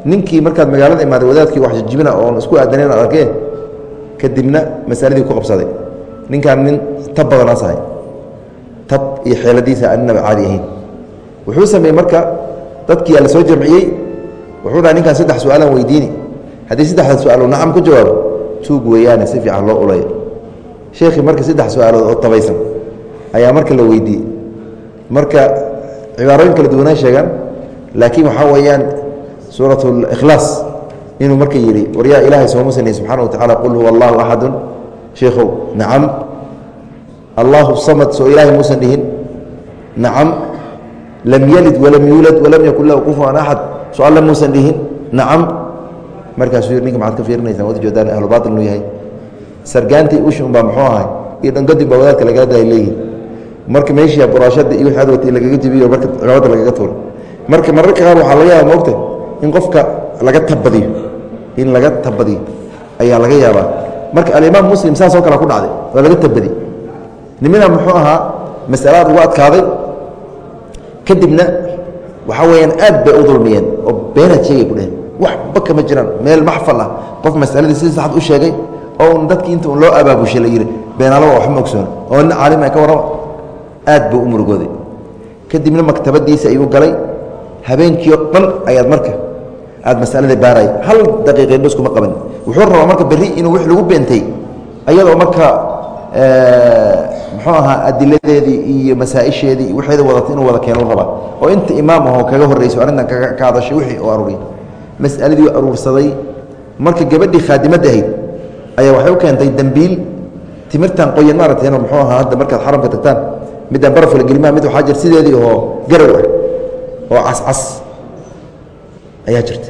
ninkii markaad magaalada imaaday wadaadkii wax jijibina oon isku aadaneyn ad arkee kadibna masaladii ku qabsaday. Ninkaan nin tab badanaas ahay tab iyo xeeladiisa aaninaba caadi ahayn. Wuxuu sameeyey marka dadkii aa la soo jamciyey? Wuxuu dhahay ninkaan saddex su'aalaan weydiini. Haddii saddexda su'aalo nacam ku jawaabo tuug weeyaane si fiican loo ulaya sheekhii marka saddex su'aalood oo tabaysan ayaa marka la weydiiyey. Marka cibaarooyin kala duwanaa sheegaan laakiin waxaa weeyaan suurat اlikhlaas inuu marka yidhi waryaa ilaahay sooma sanayey subxana wa tacala qul huwa allahu axadu sheikhow nacam allahu samad soo ilaahay muusan dhihin. Nacam lam yalid walam yuulad walam yakun lahu kufuwan axad so alle muusan dhihin? Nacam. Markaasuu ninka maxaad ka fiirinaysaan? Wad joodaan ahlu baatil inuu yahay. Sargaantii ushi un baa muxuu ahay? Iyo dhangadin baa wadaadka lagala dahay leeyihi marka meeshii buraashada iyo wixii adwatay lagaga jibiyo marka cibaadda lagaga tuuro. Marka mararka qaar waxaa laga yaaba moogta in qofka laga tabadiyo. In laga tabadiyo. Ayaa laga yaabaa. Marka alimaam muslim saasoo kale ku dhacday. Oo laga tabadi nimina muxuu ahaa? Masalaad ugu adkaaday kadibna waxaa weyaan aad bay u dulmiyeen oo beenaad sheegay ku dheheen waxba kama jiraan meel maxfal ah. Qof masaladii si saxad u sheegay oo un dadkii inta un loo abaabushay la yidhi beenaalaba waxba ma ogsoona oo nin caalima ka warrama aad buu u murugooday. Kadibna maktabadiisa ayuu galay. Habeenkii oo dhan ayaad marka aad masalada baaraya hal daqiiqeyn bas kuma qaban wuxuu rabaa marka berri inuu wix lagu beentay ayadoo marka muxuu ahaa adiladeedii iyo masaaisheedii waxeeda wadata inuu wada keenu rabaa. Oo inta imaam ahoo kaga horreyso arrintan ka hadashay wixii u aruuriyay mas'aladii aruursaday marka gabadhii khaadimadda ahayd ayaa waxay u keentay dembiil timirtan qoyan maaragtayno muxuu ahaa hadda markaad xaramka tagtaan midaan barafla gelmaa mid waxaa jir sideedii oo garow ah oo cascas ayaa jirta.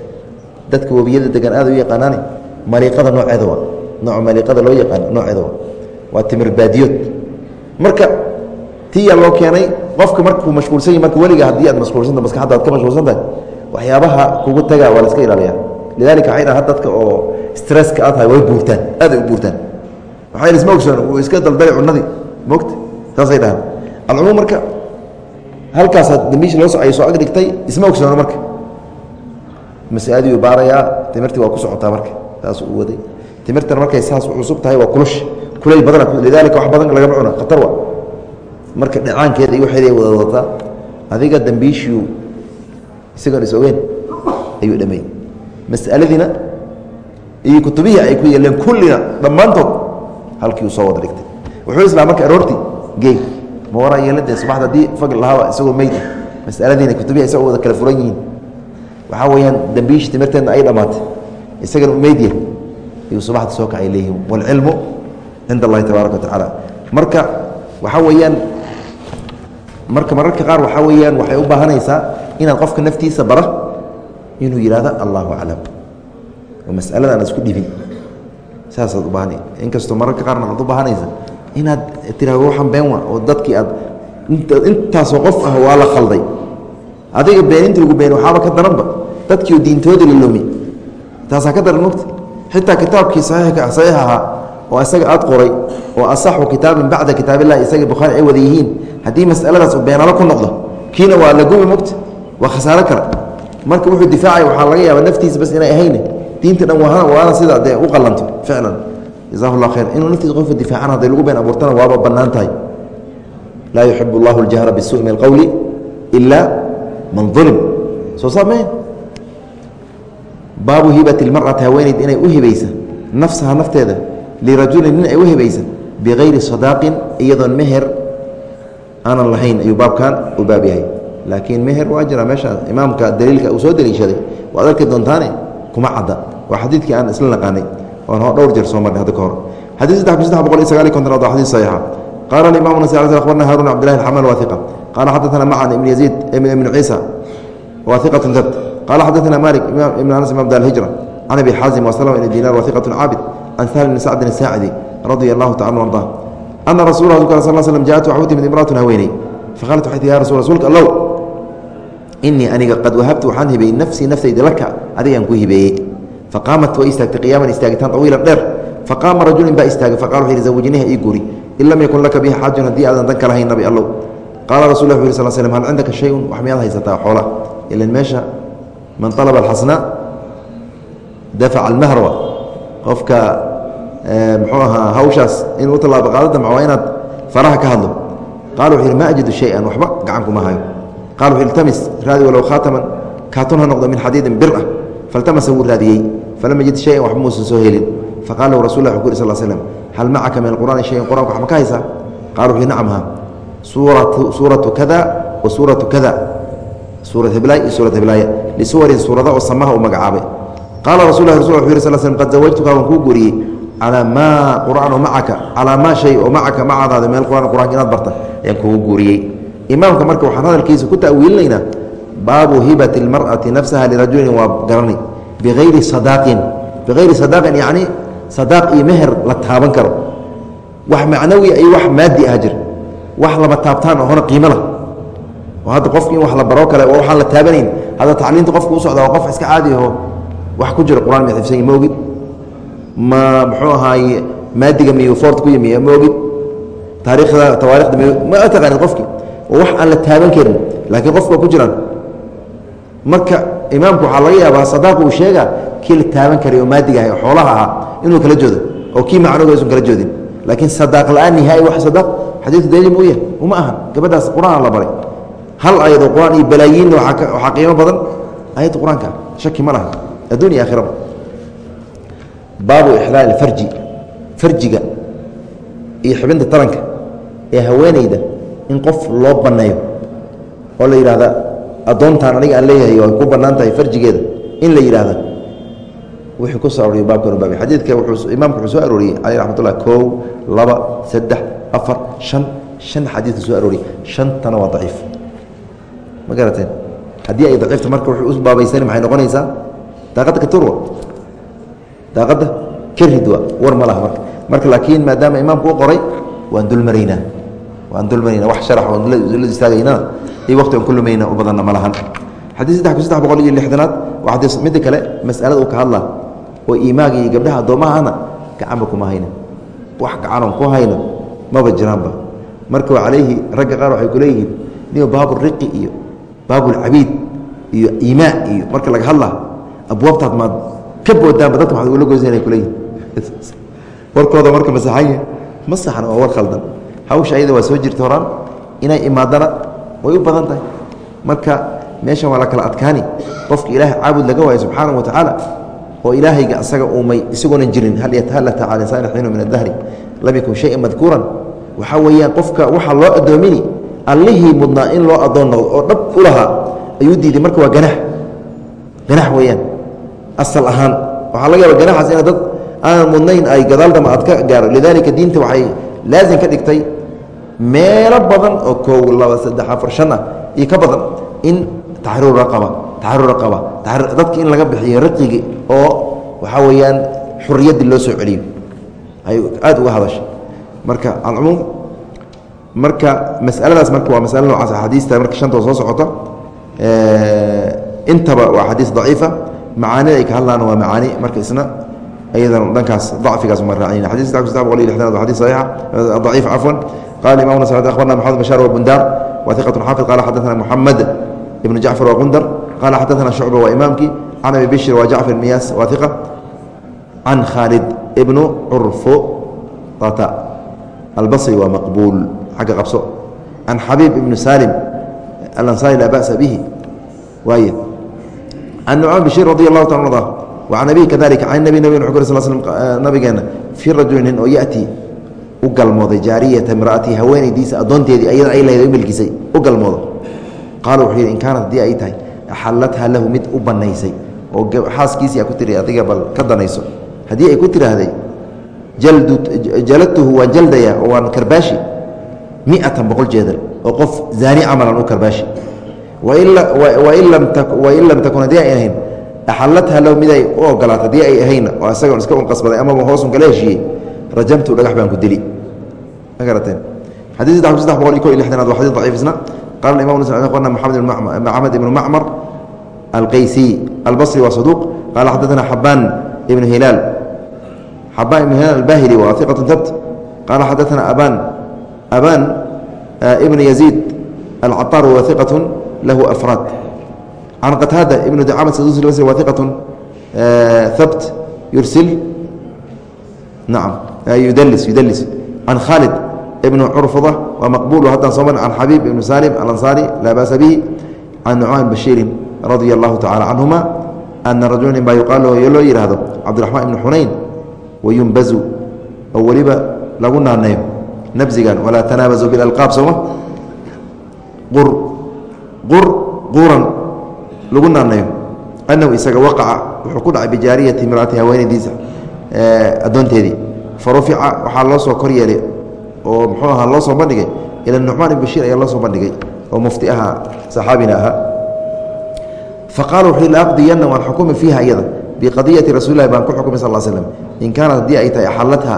Dadka webiyada degan aad u yaqaanaane maliiqada nooceeda waa nooca maliiqada loo yaqaano nooceeda waa waa timir baadiyood marka tiyaa loo keenay qofka markuu mashquulsan yahy marka weliga haddii aad mashquulsanta maskaxadda aad ka mashquulsan tahay waxyaabaha kugu tagaa waa la iska ilaaliya lidalika waxay dhahan dadka oo stresska aad tahay way buurtaan aaday u buurtaan. Waxaa isma ogsoon uu iska daldalay cunadii mogta saasay dhahaan alcumuum marka halkaasaad dambiishi loo ay soo ag dhigtay isma ogsoono marka. Masaladii baarayaa timirtii waa ku socotaa marka saas u waday. Timirtan markay saas cusub tahay waa kulush kulayl badana lidaalika wax badan lagama cuna khatar wa marka dhacaankeeda iyo waxeeda wada wadataa adiga dambiishiyu isagoon is ogeen ayuu dhamay masaladiina iyo kutubihii ay ku yeeleen kullina dhammaantood halkii uu soo wada dhigtay. Wuxuu islaa marka aroortii geey ma waraa yeeladee subaxda haddii fagl lahaaba isagoo meyd. Ah masaladiina kutubihi isagoo wada kala furan yihiin. Waxaa weeyaan dambiishii timirteedna ay dhammaatay. Isagana u meydya ayuu subaxda soo kacay leeyihiin waalcilmu cinda allahi tabaaraka wa tacaala. Marka waxaa weeyaan marka mararka qaar waxaa weeyaan waxay u baahanaysaa inaad qofka naftiisa bara inuu yidhahdo allahu aclam. Oo masalada isku dhibin. Saasaad u baahana inkastoo mararka qaarna aad u baahanaysa inaad tiraado waxaan been oo dadkii aad intaasoo qof ah waa la khalday. Adiga beeninta lagu been waxaaba ka daranba dadkiio diintooda la loomi. Taasaa ka daran mogta xitaa kitaabkii saxiixka saxiix ahaa oo isaga aad qoray oo asaxu kitaabin bacda kitaab illahi isagii bukhaari ay wada yihiin. Haddii masaladaas u beenalo ku noqdo kiina waa lagubi mogta waa khasaaro kale marka wuxuu difaacay waxaa laga yaaba naftiisa bas inay ahayne. Diinta dhan waana sidaa dee u qalanto ficlan. Jazahu llah khayr. Inuu naftiisa qofka difaacaan hadday lagu been abuurtana waaba bannaan tahay. Laa yuxibu allahu aljahra bisu'i min alqowli ilaa man ulim soo saameen baabu hibat lmar'ati haweenayd inay u hibaysa nafsaha nafteeda lirajulin nin ay u hibaysa bigayri sadaaqin iyadoon meher aanan lahayn ayuu baabkan u baab yahay laakiin meher waa jira meesha imaamka daliilka uu soo daliishaday waad arki doontaane kuma cadda waa xadiidkii aan isla naqaanay oon dhowr jeer soo marnay hadda ka hor xadii saddex kun saddex boqol iyo sagaal iyo kontonaad waa xadiis saxiixa qaala alimamu nasi ala akhbarna harun cabdillahi alxamal waa iqa qaala xadaثana macan ibn yaziid ibn ciisa waa iqatu dabt qaala xadaثana malik ibn anas imam dar hijra can abi xaazim waslama ibn dinar waa iqatu caabid can sahl bn sacdin asaacidi radia allahu tacala arda ana rasul sal slm jaatu waxu timid imraatun haweeney faqaalat waxay tii ya rasul rasuulka allow inii aniga qad wahabtu waxaan hibeeyey nafsii naftayda laka adigaan ku hibeeyey faqaamat way istaagtay qiyaaman istaagitaan awiilan dheer faqaama rajulin baa istaagay faqala wuxu yidhi zawajniha ii guuri in lam yakun laka biha xaajun haddii aadan dan ka lahayn nabi allow qaala rasul yh sl slm hal cindaka shayun wax miyaad haysataa xoola ilan meesha man alaba alxasna dafaca almahrwa qofka muxuu ahaa hawshaas inuu tallaabo qaado damca waa inaad faraha ka hadlo. Qala wuxu yidhi ma ajidu shay-an waxba gacankuma hayo. Qala wuxu iltamis raadi walow khaataman kaatun ha noqdo min xadiidin bir ah. Faltamasa wuu raadiyey. Falam yajid shayan waxba muusan soo helin. Faqala lahu rasul lah wuxu yiri sal slm hal macaka min alqur'ani shayan qur'anka wax ma ka haysaa. Qala wuxu nacam ha suuratu kada wa suuratu kada. Suurat heblaay iyo suurat heblaaya lisuwarin suurada oo samaha uu magacaabay qaala rasul lah rasul wuxu yiri sal slm qad zawajtuka waan kuu guuriyey calaa maa qur'aanu macaka calaa maa shay oo macaka macadaada min alqur'an qur'anka inaad barta ayaan kugu guuriyey imaamka marka waxaan hadalkiisa ku ta'wiilinaynaa baabu hibati اlmarأati nafsaha lirajulin waa garanay biayri sadaaqin biayri sadaaqin yacni sadaaq iyo meher la taaban karo wax macnawi iyo wax maadi ah jir wax lama taabtaan ohona qiimo lah oo hadda qofki in wax la baroo kale oo waxaan la taabanayn hadda tacliinta qofka u socda waa qof iska caadi aho wax ku jira qur'an ma xifsan ma ogid ma muxuu ahaaye maadiga miyu foort ku yimiya ma ogid taariikhda tawaarikhda miy ma taqaanid qofki? Oo wax aan la taaban karin laakiin qof waa ku jiraan. Marka imaamku waxaa laga yaabaa sadaaq uu sheega kii la taaban karay oo maadiga ahay oo xoolaha ahaa inuu kala joodo oo kii macnoga isun kala joodin. Laakiin sadaaq la'aan nihaai wax sadaaq xadiidu daliil mu yahay uma ahan gabadhaas qur'aan la baray. Hal ayadoo qur'aan iyo balaayiinna waxaa qiimo badan. Ayadda qur'aanka shaki ma laha adduun aakhiraba baabu ixlaal farji farjiga iyo xibinta taranka ee haweeneyda in qof loo banneeyo oo la yidhahda addoontaan aniga aan leeyahay oo ku bannaan tahay farjigeeda in la yidhaahda wuxuu ku soo aroriyey baabkan baabay xadiidka imaamku wuxuu soo arooriyey caleyh raxmatullah kow laba saddex afar shan shan xadiidka soo arooriyey. Shantana waa daciif. Ma garateen haddii ay daciifta marka wuxuu u baabaysani maxay noqonaysaa daaqadda ka turwa. Daaqadda ka ridwa. War ma laha marka. Marka laakiin maadaama imaamku u qoray waan dulmaraynaa waan dulmarayna. Wax sharax oon la istaagaynana iyo waqti aan ku lumayna u badanna ma lahan. Xadiis saddex kun saddex boqol iyo lixdanaad waa xadiis midda kale mas'alada uu ka hadla oo iimaaga iyo gabdhaha addoommahana gacanba kuma hayna. Wax gacanon ku hayno maba jiraanba. Marka calayhi ragga qaar waxay ku leeyihiin niyo baaburiqi iyo baabulcabiid iyo iimaa iyo marka laga hadla abwaabtaad maad ka boodaanba dadka waxaad ula goysa inay kuleeyihin warkooda marka masaxanya ma saxna waa war khaldan. Hawsha ayada waa soo jirta horaan inay imaadana way u badan tahay. Marka meeshan waa la kala adkaani. Qofka ilaahay caabud laga waayo subxaanahu wa oo ilaahayga asaga uumay isagoonan jirin hal yatahallata cala insaani xiinu min adahri lam yakun shayan madkuuran. Waxaa weeyaan qofka waxaa loo adoomini allihii mudnaa in loo adoon noqdo oo dhab u lahaa ayuu diiday. Marka waa ganax ganax weeyaan asal ahaan. Waxaa laga yaaba ganaxaas ina dad aanan mudnayn ay gadaaldama aad ka gaaro. Lidaalika diinta waxay laazim ka dhigtay meelo badan oo koow laba saddex afar shan ah iyo ka badan in taxriiru raqaba taxriiru raqaba dadka in laga bixiyo riqigi oo waxaa weeyaan xuriyaddii loo soo celiyo. Ay aada uga hadashay. Marka alcumuum marka masaladaas marka waa masale noocaas axaadiista marka shantoo soo socota intaba waa xadiis daciifa macaanida ay ka hadlaan waa macaani marka isna ayadana dhankaas dacfigaas ma raacin. Xadis boqol iyo lixdan xadis saxiixa daciif cafwan. Qala imam nasai akhbarna maxamed bashaar wa bundar wa hiqatu xaafid. Qala xadathana muxamed ibnu jacfar wa gundar qala xadathana shucba waa imaamkii can abi bishr wa jacfar miyas wa hiqa can khaalid ibnu curfutata albasri waa maqbuul xagga qabso. Can xabiib ibnu salim alansaari laa ba'sa bihi. Waay can nucmaan bishir radi allahu taala arda wacan abihi kadalika can nabi nabig uu sl slm nabigeena fii rajuli nin oo yatii u galmooday jaariyata imra'atii haweenaydiisa addoonteedii ayada ay lahayd milkisay u galmoodo qaala wuxuu yidhi in kaanat haddii ay tahay axallatha lahu mid u bannaysay oo xaaskiisii a ku tiri adiga bal ka danayso haddii ay ku tiraahday jaladtuhu waan jaldayaa oo waan karbaashi miatan boqol jeedal oo qof zaani camalan u karbaashi wain lam takun haddii ay ahayn axalatha low mid ay u ogolaata haddii ay ahayna oo isaga iska unqasbaday amaba hoosun kala heshiiyey rajamtu dhagax baan ku dili. Xadii saddex saddex boqol iyo ko iyo lixdanaad waa xadis daciif qaala imam muslim qolna maxamed maxamed ibnu macmar alqaysiy albasri waa saduuq. Qaala xadathana xabaan ibnu hilaal. Xabaan ibnu hilaal albahili waa iqatu tabt qaala xadathana abaan. Abaan ah, ibnu yaziid alcaطaar waa iqatun lahu afraad can qataada ibnu dacaamat iqatu habt yursil nacam yudlis yudlis can khaalid ibnu curfuda waa maqbul haddaan soo marn can xabiib ibnu salim alansaari laa ba'sa bihi can nucmaan bashiirin radia allahu tacala canhuma ana rajula baa yuqaal loo yidhaahdo cabdiraxmaan ibnu xunayn wayunbazu oo weliba lagu naaneeyo nabzigan walaa tanaabazu bilalqaab sooma qur quran lagu naaneeyo annahu isaga waqaca wuxuu ku dhacay bijaariyati imraati haweenaydiisa addoonteedii. Fa rufica waxaa loo soo kor yeelay oo muxuu ahaa loo soo bandhigay ila nucmaan ibn bashiir ayaa loo soo bandhigay oo mufti ahaa saxaabina ahaa. Fa qaala wuxuu laaqdiyanna waan xukumi fiiha iyada biqadiyati rasuulilahi baan ku xukumay sal slm in kaanat haddii ay tahay axallatha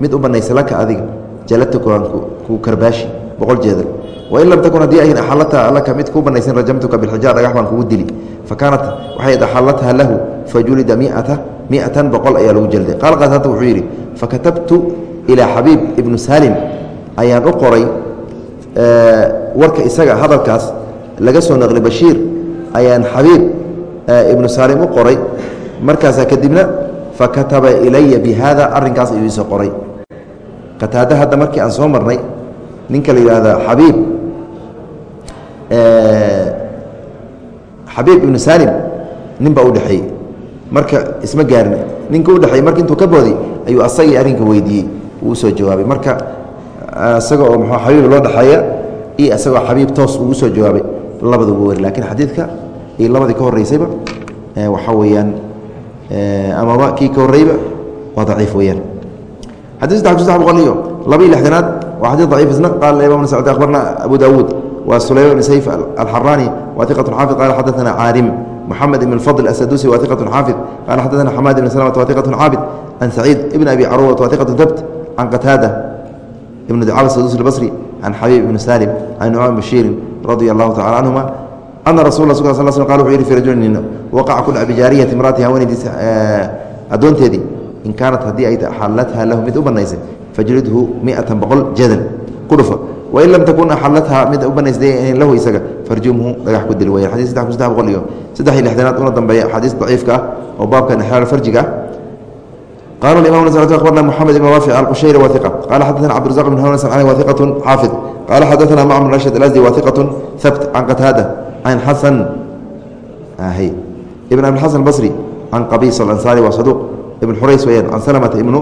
mid u banaysa laka adiga jaladtuka waan ku karbaashi boqol jeedal wain lam takun haddii ayn axallatha laka mid kuu banaysan rajamtuka bilxijaar dhagax baan kugu dili fa kaanat waxay axallatha lahu fajulida miata miatan boqol ayaa lagu jelday qaal qaasata wuxuu yidhi fakatabtu ilaa xabiib ibnu salim ayaan u qoray warka isaga hadalkaas laga soo naqli bashiir ayaan xabiib ibnu salim u qoray markaasaa kadibna fakataba ilaya bi haada arrinkaas ayuu iisoo qoray qataada hadda markii aan soo marnay ninka la yidhaahda xabiib xabiib ibnu salim nin baa udhexeeyey marka isma gaarin ninka udhexeeyey marka intuu ka booday ayuu asagii arrinka weydiiyey. Uu u soo jawaabay. Marka isaga oo mxuu xabiib loo dhexeeya iyo isagoo xabiib toos ugu soo jawaabay labaduba weri lakiin xadiidka iyo labadii ka horreysayba waxaa weeyaan amaba kii ka horreyba waa daciif weeyaan. Xadii saddex kun saddex boqol iyo laba iyo lixdanaad waa xadiis daciif isna qaala imam bn sacd akhbarna abu daawuud waa sulayman ibn sayf alxaraani waa iqat xaafid qala caarim moxamed ibn fadl asadusi waa iqat xaafid qala xamaad ibn slmt iqat caabid can saciid ibn abi caruwat iqat dabt can qataada ibn dacab sadusi basri can xabiib ibn salim can nucmaan bashiirin radia allahu tacala canhuma ana rasul sl sl sl qal wuxuu yihi fi rajulin waqaca ku bijaariyati imraati haweenaydiisa addoonteedii in kaanat haddii ay xallatha lahu mid u bannaysay fajridhu miatan boqol jadal ku dhufa wain lam takun axalatha mid u banaysday lahu isaga farjumhu dhagax ku dil weya xadis saddex kun saddex boqol iyo saddex iyo lixdanaad una dambeeya axaadiis daciifka ah oo baabkan ixlaal farjiga ah qala imam abarna mxamed ibn raafic alqushayri wa iqa qala xadaana cabdirazaq bn hawn sanani wa iqatu xaafid qala xadaana macmr rashid alasdi wa iqatu habt can qataada can xasan ibn abixasan basri can qabis alansaari wa saduuq ibn xurays weyaan can salamata ibnu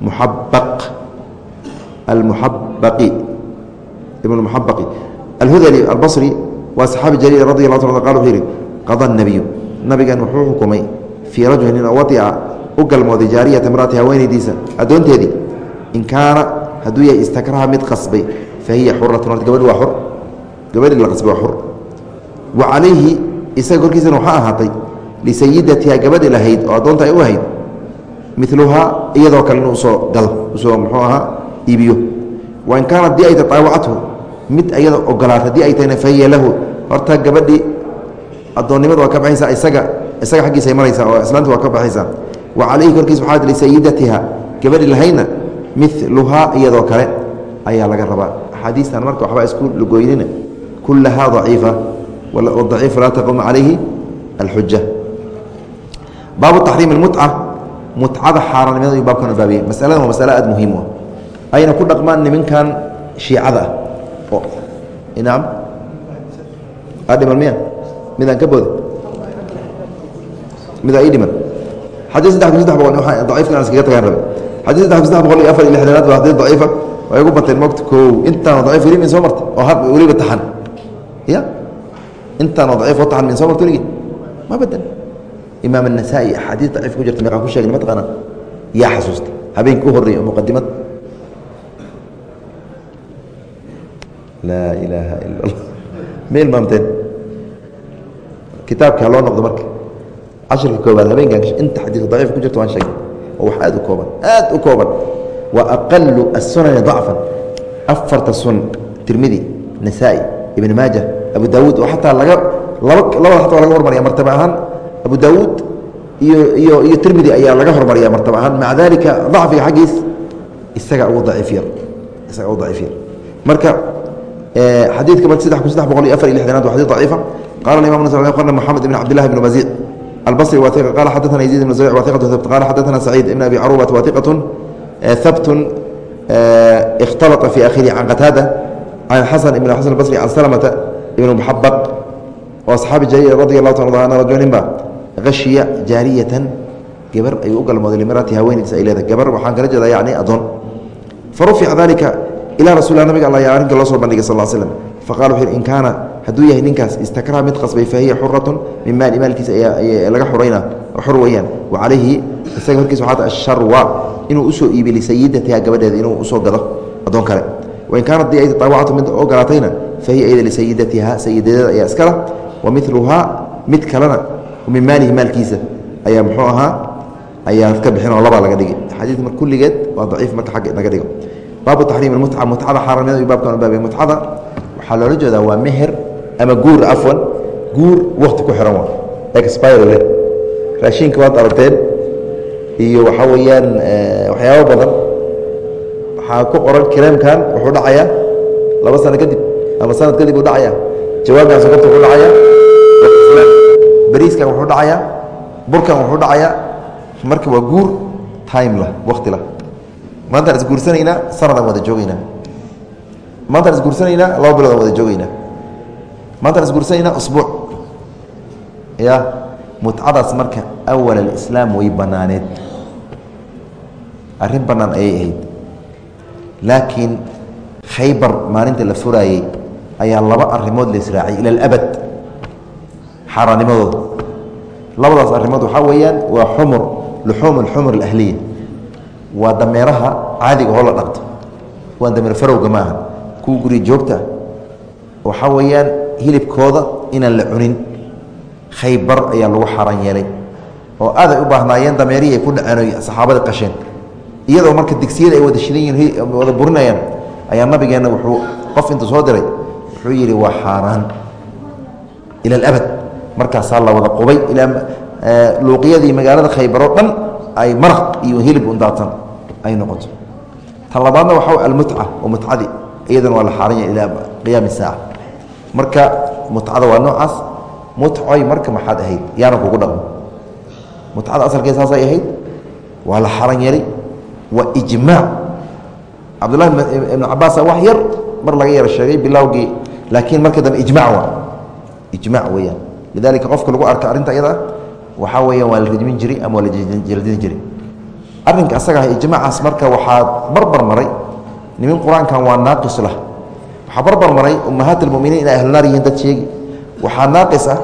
muxabaq almuxabaqi ibn muxabaqi alhudali albasri waa saxaabi jaliil radi allah ta qal wuxuu yihi qada nabiyu nabigan wuxuu xukumay fii rajuli nin wadica u galmooday jaariyata imraati haweenaydiisa. Addoonteedii in kaana hadduu yahay istakraha mid qasbay fa hiya xuratun horta gabadhi waa xur gabadhii la qasbay waa xur wa calayhi isaga korkiisana waxaa ahaatay lisayidatiha gabadhi lahayd oo addoonta ay u ahayd miluhaa iyadoo kale inuu wain kaanat dii ay tataawacathu mid ayada ogolaata haddii ay tahayna fahiya lahu horta gabadhii addoonnimada waa ka baxaysaa isaga isaga xaggiisay maraysaa oo islaanta waa ka baxaysaa wa calayhi korkiis waxaa lisayidatiha gabadhi lahaydna miluhaa iyadoo kale ayaa laga rabaa axaadiistan marka waxbaa isku lugoynina kullahaa daciifa wadaciifa laa taqumu calayhi alxuja baabu taxriim اlmutca mutcada xaaraannimada ayuu baabkan baabiyey masaladan waa masale aada muhiim u ah ayna ku dhaqmaan nimankan shiicada. Oh, ah naam dhiman miya? Midaan ka booda? Midaa ii dhiman? Xadii saddex kun saddex boqol daciifkan aan iskaga tagaan rabe xadii saddex kun saddex boqol iyo afar iyo lixdanaad waa xadiis daciifa way ugu bateen mogta kow intaanoo daciif weli min soo marta oo hab weliba taxan. Ya intaanoo daciif oo taxan min soo marta weligii ma badan imaam anasaa'i axaadiis daciif ku jirta meeqaa ku sheegna mataqaanaa yaa xasuusta. Habeenka u horreeyay oo muqadimad laa ilaaha ila اllah ma ilmaamteen kitaabka ha loo noqdo marka cashirka koobaad habeenkan inta xadiis daciif ku jirta waan sheegay oo wax aad u kooban aad u kooban wa aqalu الsunani ضacfan afarta sun tirmidi nasaa-i ibn maaja abu dawuud oo xataa laga laba labada xataa laga hormariya martaba ahaan abu dawuud iyo iyo iyo tirmidi ayaa laga hormariya martaba ahaan maca dalika dacfiga xaggiis isaga ugu daciif yar isaga ugu daciif yar marka xadiidka marka saddex kun saddex boqol iyo afar iyo lixdanaad waa xadis daciifa qala imam nas qala moxamed ibn cabdillahi ibn mazic albصri wa qala xadaثana yaziid ibn zubayc waثiqatu habt qala xadaثana saciid ibn abi carubat waثiqatu habtun اkhtalطa fi akhirihi can qataada can xasan ibn xasan albصri can salamata ibn muxabaq oo asxaabi jaliil radi allahu ta ana rajulinba hashiya jaariyatan gabar ayuu u galmooday limirati haweenaydiis ay leedahay gabar waxaan kala jeedaa yacni addoon fa rufica dalika ilaa alla yaa arrinka loo soo bandhigay sal slam faqala wuxu in kaana hadduu yahay ninkaas istakraha mid qasbay fa hiya xuratun min maali maalkiisa ayaa laga xurayna xur weeyaan. Wa calayhi isaga horkiisa waxaa asharwa inuu u soo iibi lisayidatiha gabadheeda inuu u soo gado addoon kale. Wain kaanat dii ay tataawacatu mid ogolaatayna fa hiya iyada lisayidatiha sayidadeeda ayaa iskala wa miluhaa mid kalena min maalihi maalkiisa ayaa muxuu ahaa ayaa ka bixin oo labaa laga dhigi xadiid mar kulligeed waa daciif marka agga naga dhigo baabu taxriim اlmutca mutcada xaaraamnimada baabkan u baabay mutcada waxaa loola jeedaa waa meher ama guur afwan guur wakti ku xiran wa expire leh. Raashinka waad aragteen iyo waxaa weeyaan waxyaabo badan. Waxaa ku qoran kireemkan wuxuu dhacayaa laba sano kadib ama sanad kadib uu dhacaya jawaabkan sokorta wuxuu dhacaya bariiskan wuxuu dhacayaa. Burkan wuxuu dhacayaa. Marka waa guur time lah wakti lah maantaan isguursanaynaa sanadaan wada joogeynaa maantaan isguursanaynaa laba bilood aan wada joogeynaa maantaan isguursanaynaa usbuuc. Ya mutcadaas marka awal alislaam way banaaneed. Arrin bannaan ayay ahayd. Laakiin khaybar maalinta la furaayey ayaa laba arrimood la israaciyay ila alabad. Xaaraanimadooda labadaas arrimood waxaa weeyaan waa xumur luxuum alxumur alahliya waa dameeraha caadiga oo la dhaqto waa dameer farowga ma aha kuwa guri joogta. Waxaa weeyaan hilibkooda inaan la cunin. Khaybar ayaa lagu xaaraan yeelay. Oo aad ay u baahnaayeen dameerihii ay ku dhaceen oy saxaabada qasheen. Iyadoo marka digsiyada ay wada shidan yihiin wada burinayaan ayaa nabigeenna wuxuu qof intuu soo diray wuxuu yidhi waa xaaraan. Ila alabad markaasaa la wada qubay. Ilaa luuqyadii magaalada khaybaroo dhan ay maraq iyo hilib undaatan ay noqoto. Tan labaadna waxaa almutca oo mutcadii iyadana waa la xaaran yahay ilaa qiyaami saaca marka mutcada waa noocaas mutcoy marka maxaad ahayd yaana kugu dhaqmo mutcada asalkee saasay ahayd waa la xaran yeelay waa ijmaac cabdullahi ibnu cabaasa wax yar mar laga yaro sheegay bilowgii laakiin marka dambe ijmac waa. Ijmac weeyaan. Lidalika qofka lagu arka arrinta iyada waxaa weeyaan waa la rajmin jiray ama waa la jaldini jiray arrinka asaga ah ijmaacaas marka waxaa barbar maray nimin qur'aankan waa naaqis lah. Waxaa barbar maray ummahaat almuminiin inay ahlunaar yihiin dad sheegi. Waxaa naaqis ah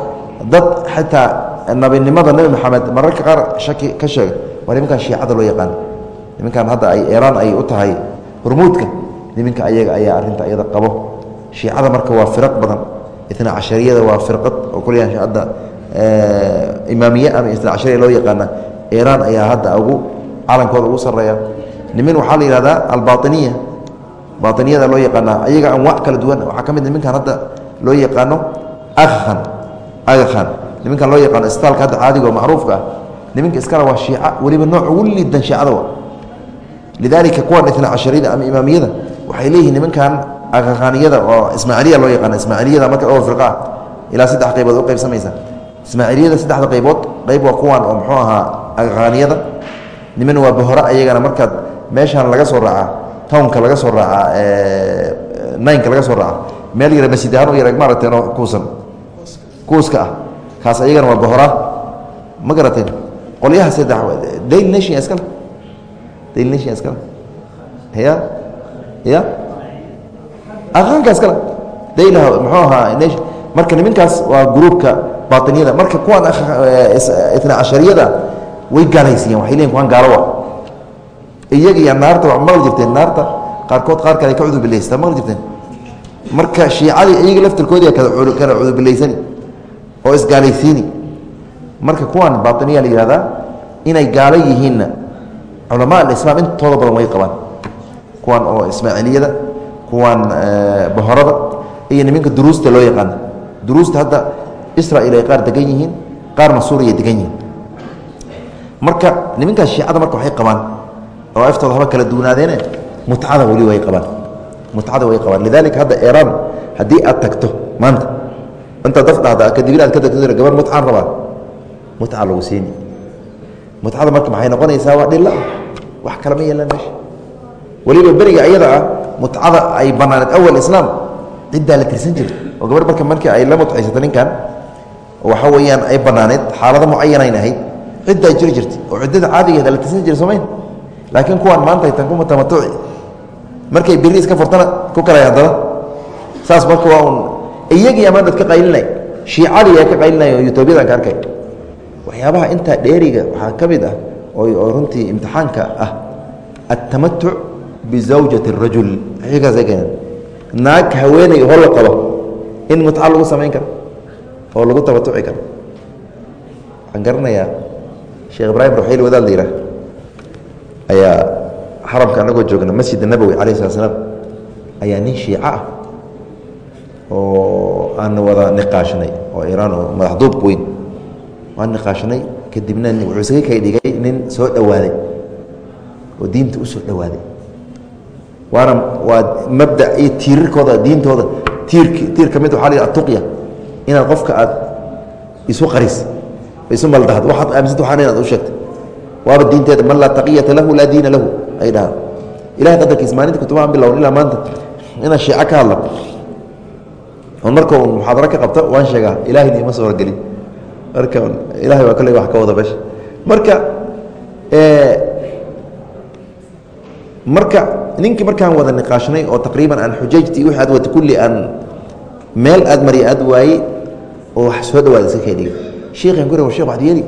dad xitaa nabinimada nebi maxamed mararka qaar shaki ka sheega waa niminkan shiicada loo yaqaan. Niminkan hadda ay eeraan ay u tahay hormuudka niminka ayaga ayaa arinta iyada qabo. Shiicada marka waa firaq badan itna cashariyada waa firqad oo kulyan hadda imaamiye ama itna cashariya loo yaqaana eeraan ayaa hadda ugu calankooda ugu sareeya nimin waxaa la yihahdaa albainiya bainiyada loo yaqaana ayaga anwac kala duwan. Waxaa ka mid niminkan hadda loo yaqaano ahan agakhan niminkan loo yaqaano istaalka hadda caadiga oo macruufka ah. Niminka iskale waa shiica. Weliba nooc ugu liidan shiicada wa lidalika kuwan itna cashariyada ama imaamiyada waxay leeyihiin nimankan agakhaniyada oo ismaaciiliya loo yaqaana ismaaciiliyada marka oo firqa ah ilaa saddex qaybood u qaybsamaysa. Ismaaciiliyada saddexda qaybood qayb waa kuwan oo muxuu ahaa agakhaniyada niman waa bahore ayagana markaad meeshaan laga soo raacaa townka laga soo raacaa ninka laga soo raaca meel yara masjid ahaan u yara maaragteen oo kuusan kuuska ah. Kaas ayagana waa bahora ma garateen? Qolyaha saddex daily nation iskale daily nation iskale ya ya aqaanka iskale daylaha muxuu ahaa nation? Marka niminkaas waa gruubka bainiyada marka kuwan itna cashariyada way gaalaysiiyeen waxay leeyiin kuwan gaalowa iyaga iyo naarta waa maqli jirteen naarta qaarkood qaar kale ka cudubilaystaa maqli jirteen. Marka shiicadii iyaga laftirkoodii kala cudubilaysani oo isgaalaysiini marka kuwan bainiya la yihahdaa inay gaalo yihiinna culamaa alislaam intooda badan way qabaan. Kuwan oo ismaaciiliyada kuwan bohorada iyo niminka duruusta loo yaqaana duruusta hadda israel ay qaar degan yihiin qaarna suuriya degan yihiin marka niminkaas shiicada marka waxay qabaan oo aftooda haba kala duwanaadeene mutcada weli way qabaan. Mutcada way qabaan. Lidalika hadda iiraan haddii aad tagto maanta intaad daf dhahda kadibin aad ka tagto gabar mutcaan rabaa mutca lagu siini. Mutcada marka maxay noqonaysaa waa dhilla? Wax kale ma yeelaan meesha. Weliba beriga ayada ah mutcada ay banaaneed awal islaam ciddaa la tirsan jirta oo gabar marka markii ay la mutcaysato ninkan waxa weeyaan ay banaaneed xaalado mucayanayn ahayd ciddaa jiri jirtay oo ciddada caadigeeda la tirsan jira somayn laakiin kuwaan maanta aytan ku mutamatuci markay biri iska furtana ku kalay haddana saas marka waa un iyagii amaan dad ka qaylinay. Shiicadii aa ka qaylinay oo yutuubyadan ka arkay. Waxyaabaha intaa dheeriga waxaa ka mid ah oo runtii imtixaanka ah altamatuc bizawjati اrajul kaasay keeneen naag haweeney hor la qabo in mutca lagu samayn karo oo lagu tamatuci karo. Waxaan garanayaa sheekh ibraahim ruxayl wadaad la yihah ayaa xaramka anagoo joogna masjid nabowi alayh slat slaam ayaa nin shiico ah oo aan wada niqaashnay oo iraan oo madaxduub weyn. Waan niqaashnay kadibna wuxuu isaga kay dhigay nin soo dhowaaday oo diinta u dhowaaday waana waa mabda iyo tiirarkooda diintooda. Tiirk tiir ka mid waxa la yidhi atuqya inaad qofka aad isu qaris isu maldahad waxaad aaminsanta waxaan inaad u sheegtay. Waaba diinteeda man laa taqiyata lahu laa diina lahu. Ay dhahaan ilahay qadarkiis maalinta kutubahan bilown ilaa maanta. Inaan shiico ka hadla. On marka un muxaadaro ka qabta waan sheegaa. Ilahayna ima soo horgelin. Marka ilahay waa kale wax ka wada besha marka marka ninkii markaan wada niqaashnay oo taqriiban aan xujajti wixii aad wata kulli aan meel aad mariya aad waayey oo wax soo dhawaada iska kay dhigay sheikhan ku shekh waxad yeeli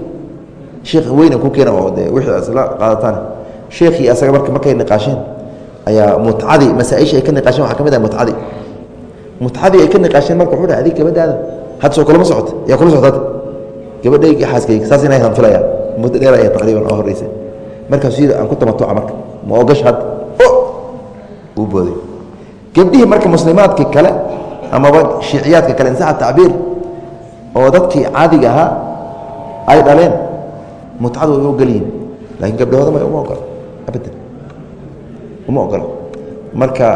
socota yaa kula socota gabadhaygi xaaskayga saas inay hanfilaya muddo dheer ayaa taqriiban oo horreysay. Markaasuu yidhi aan ku tamatuca marka ma ogash hadda o uu booday. Gabdhihii marka muslimaadkii kale amaba shiiciyaadka kale insaxa tacbiir oo dadkii caadiga ahaa ay dhaleen mutcadu way u ogolyihiin. Laakiin gabdhahooda ma uma ogola abadan uma ogola marka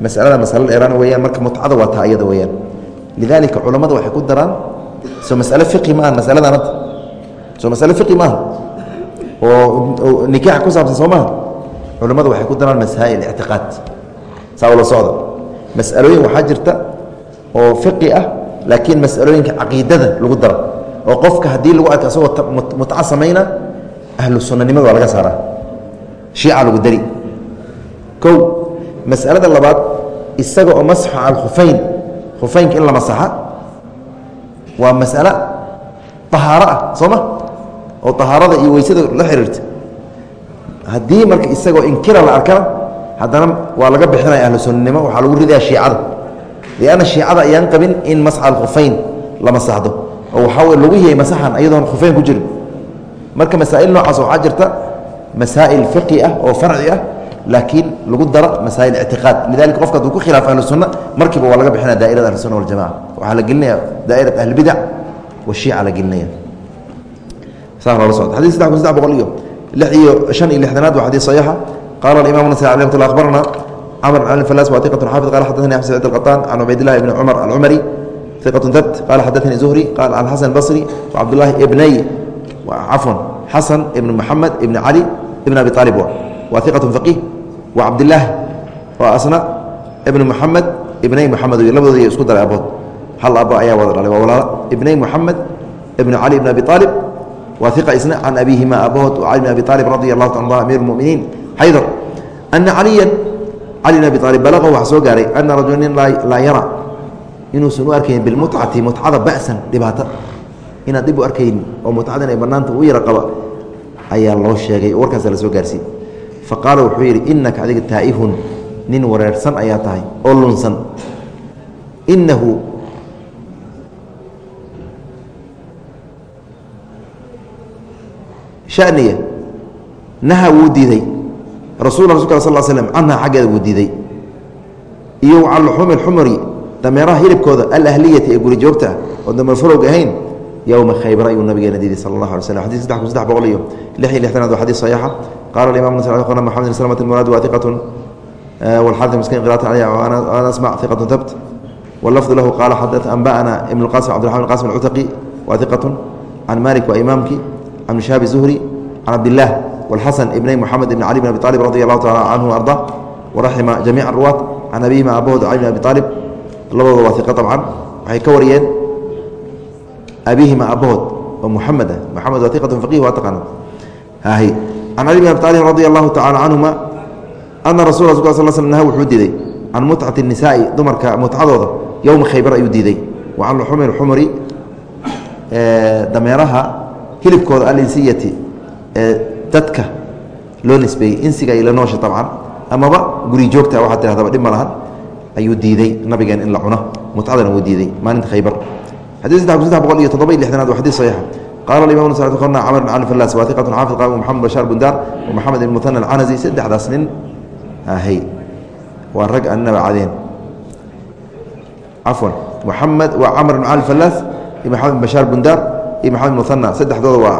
masalada masalo dheeraan weyaan marka mutcada waa taa iyada weyaan lidaalika culammada waxay ku daraan soo masalo fiqi maaha masaladan hadda soo masalo fiqi maaha oo nikaax ku saabsan soo maaha culammadu waxay ku daraan masaa'il ictiqaad. Saa ula socda. Mas'alooyin waxaa jirta oo fiqi ah laakiin mas'alooyinka caqiidada lagu daro oo qofka haddii lagu arko asagoo mutca samayna ahlu sunanimada waa laga saaraa shiica lagu dari. Kow mas'alada labaad isaga oo masxa cala khufayn khufaynka in la masaxa waa mas'alo tahaaro ah soo ma? oo tahaarada iyo weysada la xiriirta. Haddii marka isagoo inkira la arkana haddana waa laga bixinaya ahlu sunnanimo waxaa lagu ridaya shiicada lianna shiicada ayaan qabin in masxa alkhufayn la masaxdo oo waxaa lagu yahay masaxan iyadoon khufayn ku jirin marka masaa'il noocaas waxaa jirta masaa'il fiqi ah oo farci ah laakiin lagu daro masaa'il ictiqaad lidalika qofka hadduu ku khilaafo ahlu sunna markiiba waa laga bixinaya daa'irada ahlu sunna waljamaca waxaa la gelinaya daa'irat ahlibidac washiica la gelinaya saa loola socda xadis saddex kun saddex boqol iyo lix iyo shan iyo lixdanaad waa xadiis saxiixa qaala alimam nasai alih mat akhbarna wa iqatun xaafid qala xadathani axmed sacid alqaطaan can cubaydillahi bni cumar alcumari iqatun dabt qala xadathani zuhri qala can xasan albasri wacabdullahi ibnay cafwan xasan ibn moxamed ibn cali ibn abi aalib waa iqatun faqiih wa cabdilaahi oo asna ibn moxamed ibnay moxamed labadooda iyo isku daray abood hal abo ayaa wada dhalay waa walaala ibnay moxamed ibn cali ibn abi aalib waa iqa isna can abihima abahood cali bn abi aalib radi allahu ta amir muminiin xaydar ana caliyan cali bn abi aalib balaqahu waxaa soo gaaray ana rajula nin laa yara inuusan u arkayn bilmutcati mutcada ba'san dhibaato. Inaad dhib u arkayn oo mutcadan ay bannaanta u yara qaba ayaa loo sheegay warkaasa la gaarsiiy fa qaala wuxuu yidhi innaka adiga taa'ihun nin wareersan ayaa tahay oo lunsan. Inahu shaniya naha wuu diiday rasul rasulka sal slm canha xaggeeda wuu diiday. Iyo can luxuumi xumri dameeraha hilibkooda alahliyati ee guri ah oo dameer ahayn yowma khaybar ayuu nabigeena diiday sal allah alay slm xadis saddex kun saddex boqol iyo lix iyo lixtanaad waa xadiis saxiixa. Qala imam nas qna maxamed bn slmt muraad wa iqatun walxaadi miskin qira'atan caleyh an asmac iqatun tabt wlafdu lahu qala anba'ana ibn اlqasim cbdiraxman qasim alcutaqi wa iqatun can malik waa imaamkii can shaabi zuhri can cabdillaah wاlxasan ibnay moxamed ibn cali bn abi alib radi allahu taala canhu arda waraxima jamiic ruwaat can abihima abahood cali bn abi aalib labadooda waa iqa abcan waxay ka wariyeen abihima abahood oo muxamed ah moxamed waa iqatu faqih waa taqaana hahy can cali bn abi aalib radi allahu tacala canhuma ana rasul rasulka sal sl naha wuxuu diiday can mutcati الnisaa'i dumarka mutcadooda yowma khaybar ayuu diiday wa can luxumi xumri dameeraha hilibkooda alinsiyati ee dadka loo nisbeeyey insiga ay la noosha abcan amaba guri joogta waxaa tiradaba dhib ma lahan ayuu diiday nabigeen in la cuno. Mutcadana wuu diiday maalinta khaybar. Xadii saddex boqol iyo toddoba iyo lixdanaad waa xadiis saxiixa qaala imam qrna camr bn cali falas waa iqatun xaafid qaam moxamed bashaar bundar wa moxamed ibn muhana alcanazi. Saddexdaas nin ahay waa rag annaba cadeen. Cafwan moxamed waa camr bn cali falas iyo moxamed bashaar bundar maxamed muana saddexdooda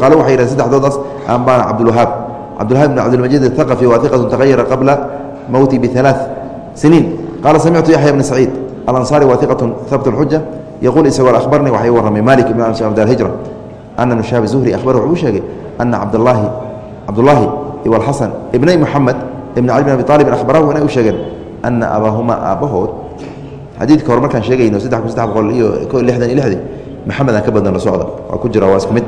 qaale waxay yidhahen saddexdoodaas ambana cabdulwahaab cabdulwahaab bn cabdilmajid athaqafi waa iqatu tagayara qabla mowti bialaa siniin qaala samictu yaxya bni saciid alansaari waa iqatu habt xuja yaquul isagoo ahbarnii waxay warramay malik ibn abdalhijra ana nushaabi zuhri ahbar wuxuu sheegay ana cabdlaahi cabdullaahi iyo alxasan ibnay moxamed ibn cali bin abi aalibin ahbarahu inay u sheegeen ana abaahuma aabbahood xadiidka hore markaan sheegayno saddex kun saddex boqol iyo lixdan iyo lixdii maxamedaan ka badan la socda waa ku jira waa isku mid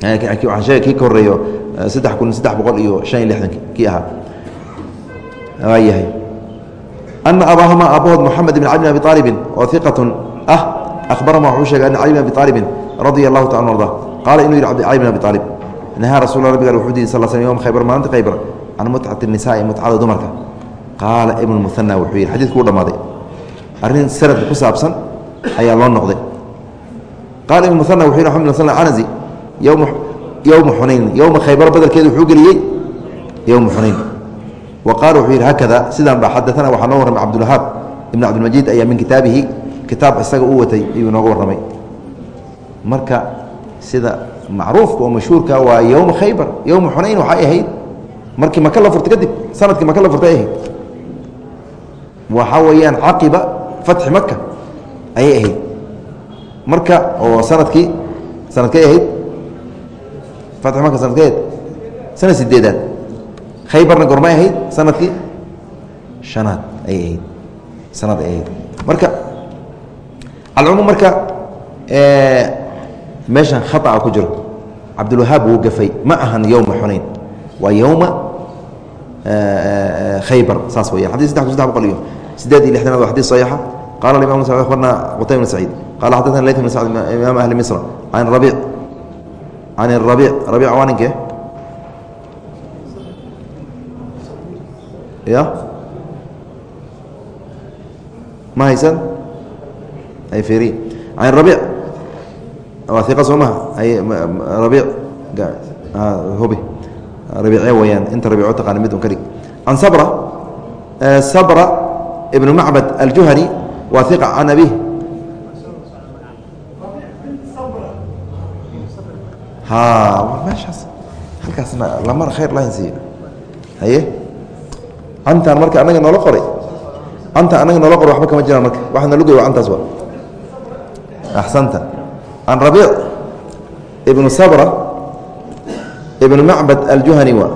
kii ka horeeyo saddex kun saddex boqol iyo shan iyo lixdan kii ahaa waayahay ana abaahuma aabahood moxamed ibn cali bin abi aalibin oo iqatun ah ahbarahuma wuxuu sheegay ana cali bin abi aalibin radia allahu taala arda qaala inuu yidhi cali bin abi aalib nahaa rasul nabiga wuxuu diiday sal sl yom khaybar maalinta khaybar can mutcati nisaai mutcada dumarka. Qaala ibn muhana wuxuu yidhi xadidku u dhammaaday. Arrin sanadka ku saabsan ayaa loo noqday. Qaala ibn muana wuxu yhi md sl anazi yowma xunayn yowma khaybar badelkeeda wuxuu geliyey yowma xunayn wa qaala wuxuu yidhi haakada sidaan ba xadaana waxaa noo warramay cabdulwahaab ibn cabdilmajiid ayaa min kitaabihi kitaab isaga u watay ayuu nooga warramay. Marka sida macruufka oo mashhuurka waa yowma khaybar yowma xunayn waxay ahayd markii maka la furtay kadib sannadkii maka la furtay ahayd. Waxaa weeyaan caqiba fatxi maka ayay ahayd. Marka oo sannadkii sanadkay ahayd sanadkay ahayd sanad sideedaad khaybarna gormay ahayd sannadkii shanaad ayay ahayd sanad ay ahayd marka alcumuum marka meeshan khaطa ku jiro cabdulwahaab wuu gafay ma ahan yowma xunayn waa yowma khaybar saas weya xadis saddex kun saddex boqol iyo sideed iyo lixdanaad waa xadis saxiixa qala imam abarna qutayb bn saciid qala xadana layt bn sacd imaam ahli misra can rabiic can rabiic rabiic waa ninkee ya ma haysan ay firi can rabiic waa iqa soo maha rabiic hubi rabiice weyaan inta rabiico taqaana mid un ka dhig can sabra sabra ibnu macbad aljuhani waa iqa can abih ha meeshaas. Halkaasna lamar khayr lahayn siiyo haye? Cantaan marka anaga noola qoray. Canta anaga noola qoray waxba kama jiraan marka. Waxa noola goy waa. Wa axsanta. Can rabiic ibnu sabra ibnu macbad aljuhani waa.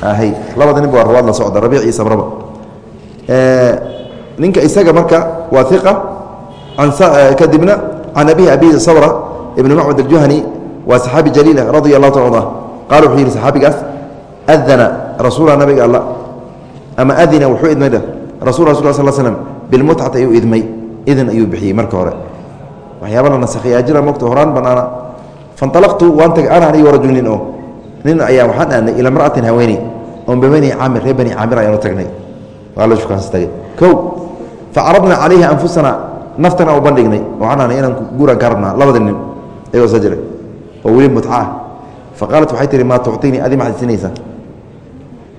Ahy labada nin ba waa rawaad la socda rabiic iyo sabraba ninka isaga marka waa iqa kadibna can abihi abi sabra ibnu macbad aljuhani waa saxaabi jaliila radia allahu ta ada qala wuxuu yihi saxaabigaas adana rasuula nabiga alla ama adina wuxuu idmay rasul rasul sl slm bilmutcati ayuu idmay. Idin ayuu bixiyey marka hore. Waxyaaba la nasakhiyaa jira mogta horaan banaana. Fanalaqtu waan tagay ana anigo rajul nin oo. Nin ayaa waxaan aadnay ilaa mra'atin haweeney. Oon bibani caamir reer bani caamir ayaanu tagnay. Waa la shukaansa tagay kow facarabna calayhi anfusana naftana u bandhignay. Waxaan ahnay inaan guuraan ka rabnaa labada nin ayagoo soo jiray oo weli mutca ah. Faqaalat waxay tihi maa tucطinii adi maxad siinaysaa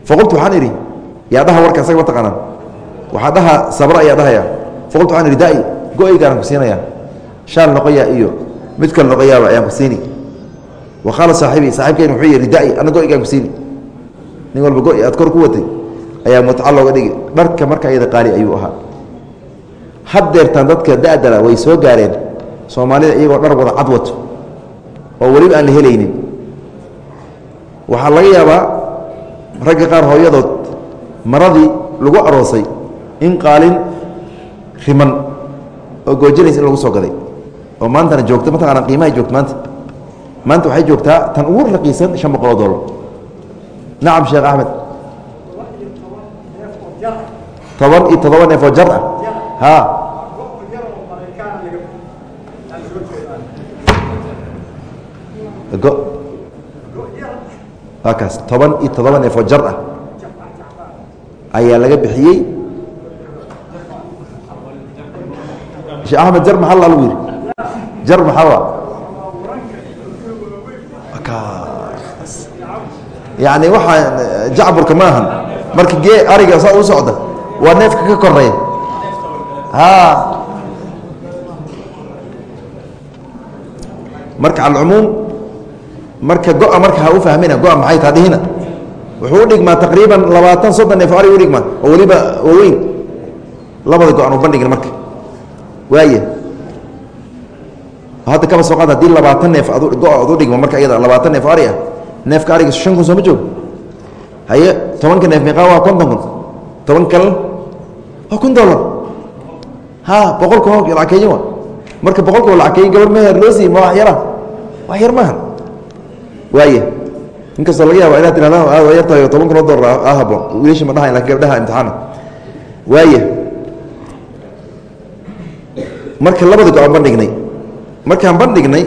faqultu waxaan idhi yaa dhaha warka isaga ma taqaanaan. Waxaa dhaha sabra ayaa dhahaya. Faqultu waxaan idhi da'i go-ygaanaan ku siinaya shaal noqoya iyo mid kale noqoyaaba ayaan ku siini. Wa saaxibii saaxibkeen wuxuu yidhi da'i ana go-ygaan ku siini. Nin walba go- aad kor ku watay. Ayaa mutca looga dhigi dharka marka iyada qaali ayuu ahaa. Haddeertaan dadka da'dala way soo gaareen. Soomaalida iyagoo dhar wada cad wato oo weliba aan la helaynin. Waxaa laga yaabaa ragga qaar hooyadood maradii lagu aroosay in qaalin riman oo goojinaysa in lagu soo gaday. Oo maantana joogta mataqaana qiimahay joogto maanta? Maanta waxay joogtaa tan ugu raqiisan shan boqoloo dollar nacam sheekh axmed. Toban iyo toddoba neef jar ah. Ha go waa kaas. Toban iyo toddoba neef oo jar ah. Ayaa laga bixiyey. Sheekh axmed jar maxaa lagu yidhi jar maxaa yani waxaa jacburka ma ahan. Marka gee ariga saa u socda waa neefka ka koreeya marka alcumuum marka go-a marka ha u fahmina go-a maxay taa dhihina? Wuxuu u dhigmaa taqriiban labaatan soddon neef arig u dhigmaa oo weliba waaweyn labada go-an u bandhigin marka. Waaya hadda kaba soo qaad haddii labaatan neef go-a ad u dhigma marka iyada labaatan neef ari ah neefka ariga shan kun sooma joogo? Haye tobanka neef meeqaa waa konton kun? Toban kalena waa kun dollar? Ha boqol kun oo lacag kenya wa marka boqol kun oo lacag kenya gabar meher loo siiy ma wax yara? Wax yar maaha waaya inkastoo laga yaaba inaad tirahda aad yartahay toban kun oo dollar ah haboon. Wiilasha ma dhahayn laakiin gabdhaha imtixaana. Waaya marka labada go'aan bandhignay markaan bandhignay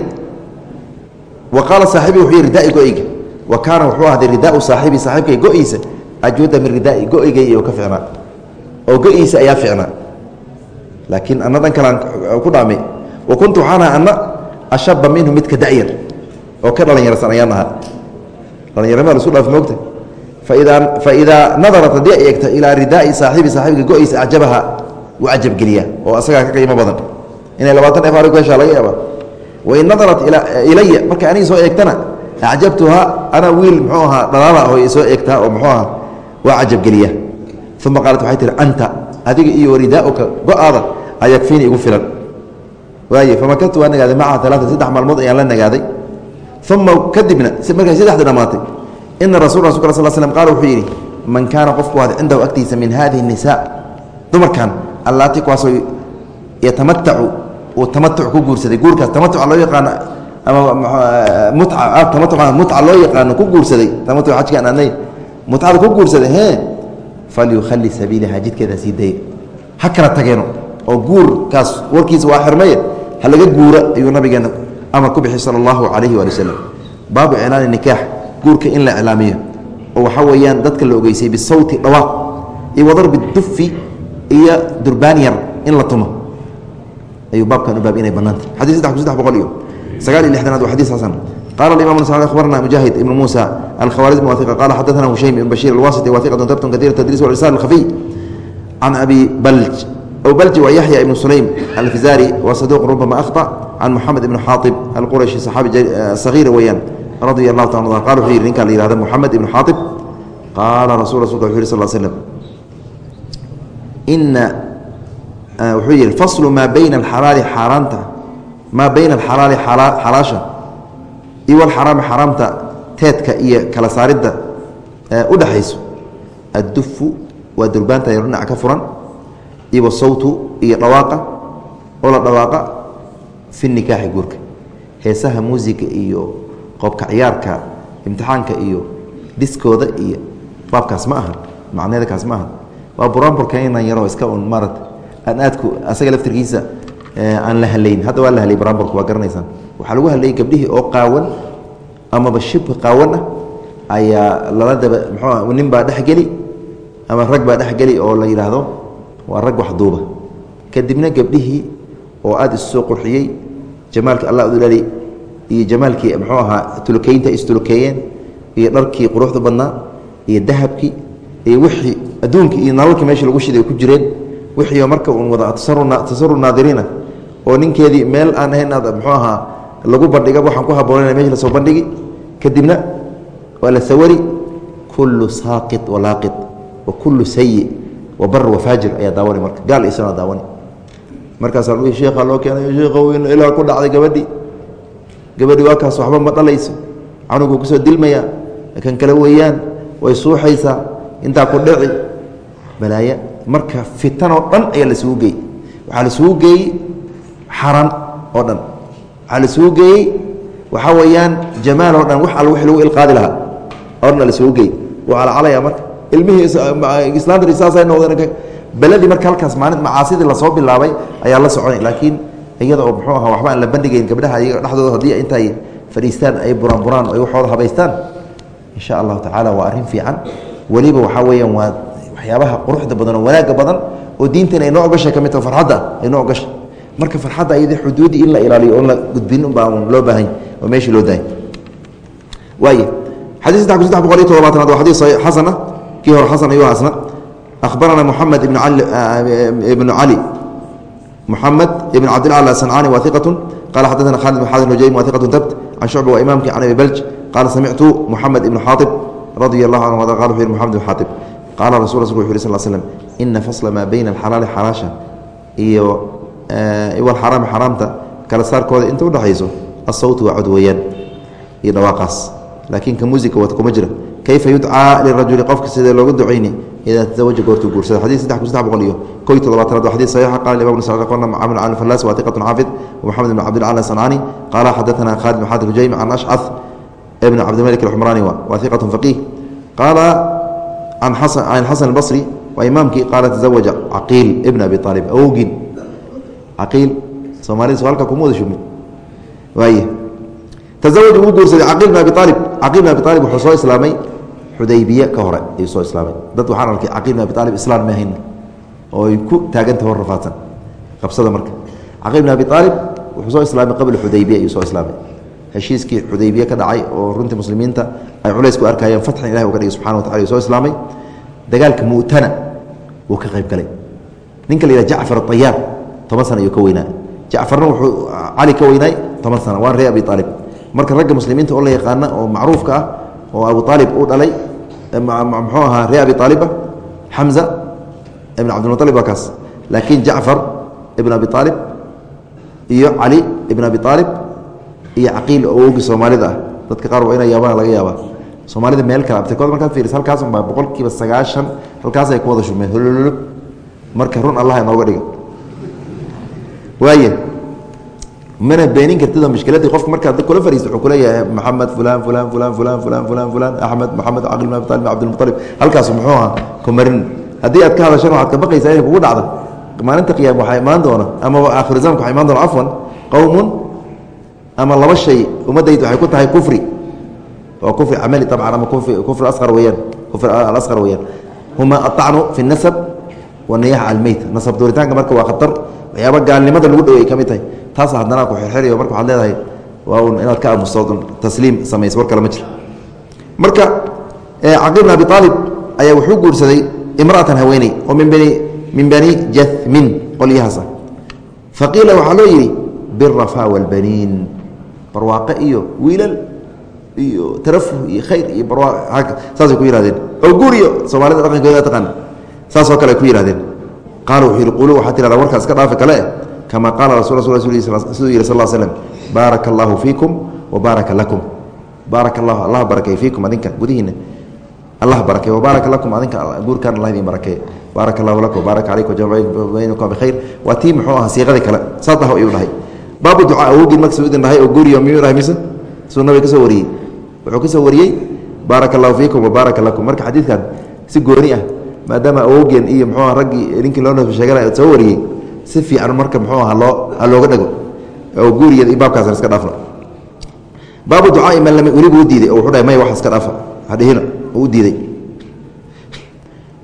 wa qaala saaxibii wuxuu yihi ridaa'i go-yga wa kaana wuxuu ahday ridaau saaxibi saaxiibkay go-iisa ajuuda min ridaai go-ygay oo ka ficnaa oo go-iisa ayaa ficnaa laakiin ana dhan kalaan ku dhaamay wa kuntu waxaan aha ana ashaba minhu midka da'yar oo ka dhalinyarsan ayaan ahaa dhalinyarnimada lasu dhaaf moogta faidaa faidaa nadarat haddii ay eegto ilaa ridaai saaxibi saaxiibka go-iisa acjabaha u cajabgeliya oo asagaa ka qiimo badan. Inay labaatan neef ari ku laga yaaba wain nadarat ilaya markay aniga soo eegtana acjabtuhaa ana wiil muxuu ahaa dhalaala oo soo eegtaa oo muxuu ahaa waa cajabgeliya uma qaalat waxay tihi anta adiga iyo waridaauka go'aada ayakfiini igu filan. Waay famakatu waa nagaaday macaha alaata saddex maalmood ayaan la nagaaday uma kadibna markay saddexda dhammaatay ina rasul rasulka sal slm qaala wuxuu yidhi man kaana qofku aad cindahu agtiisa min hadihi الnisaa dumarkan allaati kuwaasoo yatamatacu uu tamatuc ku guursaday guurkaas tamatuca loo yaqaano ama mutca loo yaqaano ku guursaday tamatuc xajkaan adnay mutcada ku guursaday he falyukhali sabiilaha jidkeeda sii daya ha kala tageeno oo guurkaas warkiisa waa xirmaya ha laga guura ayuu nabigeena amar ku bixi sala allahu calayhi waali wasalam baabu iclaani nikaax guurka in la iclaamiyo. Oo waxaa weeyaan dadka la ogeysay bisawti dhawaaq iyo wadarbi dufi iyo durbaan yar in la tumo. Ayuu baabkan u baab inay bannaanta xadis saddex kun saddex boqol iyo sagaal iyo lixdanaad waa xadiis xasan. Imam abarna mujaahid ibn muusa alkhawaarizmi wa qala xadaana hushaym ibn bashir alwasiti wahiqatun tabtun kaira tadriis walirsal alkhafiy can abi balj aw balji waa yaxya ibn sulaym alfizari wa saduq rubama akhطa can moxamed ibn xaaib alqurashi saxaabi sahiira weeyaan radia allahu ta a qala wuxuu yihi ninkaa la yihahda moxamed ibn xaaib qaala rasul rasulka wuxu yih sal slm ina wuxuu yihi faslu maa bayna alxalaali xaaraanta maa bayna alxalaali xalaasha iyo walxaraami xaraamta teedka iyo kala saaridda u dhexayso addufu waa durbaanta yaro dhinac ka furan iyo wasawtu iyo dhawaaqa oo la dhawaaqa fi nikaaxi guurka. Heesaha muusiga iyo qoobka ciyaarka imtixaanka iyo diskooda iyo baabkaas ma aha macneeda kaas ma aha waa buraanburka inan yaroo iska un maarata aan aadku asaga laftirkiisa aan la halayn. Hadda waa la halay buraanburka waa garanaysaan. Waxaa lagu hadlayay gabdhihii oo qaawan amaba shibka qaawan ah ayaa lala daba mxuu nin baa dhexgeli ama rag baa dhexgeli oo la yidhaahdo waa rag waxduuba kadibna gabdhihii oo aada isu soo qurxiyey jamaalkii allah udulali iyo jamaalkii muxuu ahaa tulukeynta istulukeeyeen iyo dharkii quruxda badnaa iyo dahabkii iyo wixii adduunkii iyo nalalkii meeshii lagu shiday ku jireen wixiio marka uun wada tasaru naadiriina oo ninkeedii meel aan ahayn muxuu ahaa lagu bandhiga waxaan ku haboonana meshi la soo bandhigi. Kadibna waa la sawari kullu saaqit walaaqit wa kullu sayi wa bar wafaajir ayaa daawani marka. Gaal isana daawani. Markaasaa l sheekha loo keenay sheekhow ilaa ku dhacday gabadhii gabadhii waa waxba ma dhalayso. Canuguu ku soo dilmayaa kan kale weeyaan way suuxaysaa intaa ku dhici. Balaaya marka fitanoo dhan ayaa lasugu geeyey waxaa lasugu geeyey xaran oo dhan. Waxaa lasugu geeyey waxaa weeyaan jamaal oo dhan wax all wii lagu ilqaadi lahaa. Oo dhan lasugu geeyey waa calacalaya marka ilmihii islaantani saasay noqdeen beledii marka halkaas maalin macaasidii la soo bilaabay ayaa la soconay laakiin iyada oo muxuu ahaa waxba aan la bandhigayn gabdhaha iyaga dhexdooda haddii intay fadhiistaan ay buraan buraan ay waxooda habaystaan insha allahu tacaala waa arrin fiican. Weliba waxaa weeyaan waa waxyaabaha quruxda badan oo wanaagga badan oo diintan ay noo ogashay ka mid taho farxadda ay noo ogashay. Marka farxadda ayada xuduudii in la ilaaliyo oon la gudbin unbaa loo baahany oo meeshii loo daayay waay xadii saddex kun saddex boqol iyo todobaatanaad waa xadiis xasana kii hore xasan ayuu asna akhbarana moxamed ibn cali moxamed ibn cabdilcala asancani waa iqatu qala xadana khalid bn xaadin nujaym waa iqatu tabt can shucba waa imaamkii can abi balj qaala samictu moxamed ibnu xaaib radia allahu canhu qala wuxu yhi moxamed ibn xaaib qaala rasul rasulku wuxu yhi sal slm ina fasla maa bayna alxalaali xalaasha iyo iwalxaraami xaraamta kala saarkooda inta udhexayso asawtu waa cod weeyaan iyo dhawaaqaas. Laakiin ka muusiga wata kuma jira kayfa yudcaa lirajuli qofka sidee loogu ducayni idaa tazawaja goortuu guursada xadis saddex kun saddex boqol iyo koy toddobaatanaad waa xadis saxiixa qala imam sacd qolna camr can fallaas waa iqatun xaafid ومحمد بن عبد الله الصنعاني قال حدثنا خالد بن حاتم الجيم عن أشعث ابن عبد الملك الحمراني وثيقة فقيه قال عن حسن عن الحسن البصري وإمامك قال تزوج عقيل ابن أبي طالب أوجن عقيل سومالي سؤالك كمود شمي وايه تزوج وجور عقيل بن أبي طالب عقيل xudaybiye ka hore ayuu soo islaamay. Dad waxaan arkay caqil bin abi aalib islaan ma hayna oo ay ku taagantah hor rafaadsan qabsada marka. Caqil bin abi aalib wuxuu soo islaamay qabla xudaybiya ayuu soo islaamay. Heshiiskii xudaybiye ka dhacay oo runtii muslimiinta ay culays ku arkayeen fatxin ilahi uga dhigay subxana watacala ayuu soo islaamay. Dagaalka mu'tana wuu ka qayb galay. Ninka la yihah jacfar ayaar toban sana ayuu ka weynaa. Jacfarna wuxuu cali ka weynaay toban sana waan ree abi aalib marka ragga muslimiinta oo la yaqaana oo macruufka ah oo abu aalib uu dhalay muxuu ahaa ree abi aaliba xamza ibn cabdilmualib waa kaas. Laakiin jacfar ibn abi aalib iyo cali ibn abi aalib iyo caqiil oo ogi soomaalida ah. Dadka qaar waa ina yaabana laga yaabaa. Soomaalida meel kale abtirkood markaad fiiris halkaas unbaa boqol kiiba sagaashan halkaasay ku wada shumeen. Holololog marka run allah inooga dhiga. Waaya mana beenin kartid mishkiladii qofka markaad kula fariisto wuxuu kuleeyahay maxamed fulan fulan fulan fulan fulan fulan fulan axmed maxamed caqil bin abi talib cabdilmualib halkaas muxuu ahaa kumarin. Haddii aad ka hadashan waxaad ka baqaysaa inay kugu dhacda maalinta qiyaam waxaa imaan doona ama aakhiru zamka waxaa imaan doona afwan qowmun ama laba shay ummaddaydu waxay ku tahay kufri. Waa kufri camali abcan ama kufri asqar weyaan kufri alasqar weyaan huma aطacnu fi اnasab waniyaxa almeyt nasab dooritaanka marka waa khatar waxyaaba gaalnimada lagu dhowey ka mid tahay. Taasa haddana ku xirxirayo marka waxaad leedahay waa un inaad ka aamusto tasliim samayso war kale ma jiro. Marka caqil bin abi aalib ayaa wuxuu guursaday imra'atan haweeney oo min bani min bani jathmin qolyahaas. Ah faqiila waxaa loo yidhi birafa wاlbaniin barwaaqe iyo wiilal iyo tarafuh iyo khayr iyo barwaaq saasay ku yihahdeen oo guuriyo soomaalida dhaqankooda taqaana saasoo kale ku yihahdeen qaala wuxuu yihi qulu waxaa tirahdaa warkaas iska dhaafi kale kama qaala rasul siduu yihi sal slm baaraka allahu fiikum wa baaraka lakum baaraka allahu allah barakay fiikum adinka gudihiina allah barakay wbaaraka lakum adinka guurkaan allah idin barakeey baaraka allahu lakum baaraka calaykum wajama bikhayr waa tii muxuu ahaa siiqadii kale saas ayuu dhahay baabu ducaa awogin markasuu idin dhahay oo guuriyo miyuu dhahay mise suu nabiga ka wariyey wuxuu ka wariyey baaraka allahu fiikum wabaaraka lakum marka xadiidkan si gooni ah maadaama awogeen iyo muxuu aha raggii ninkii loo naf sheegana soo wariyey si fiican marka muxuu aha loo looga dhago. Oo guuriya iyo baabkaas iska dhaafna baabu ducaai man lam weliba u diiday oo wuxuu dhahay may wax iska dhaafa. Hadhihina u diiday.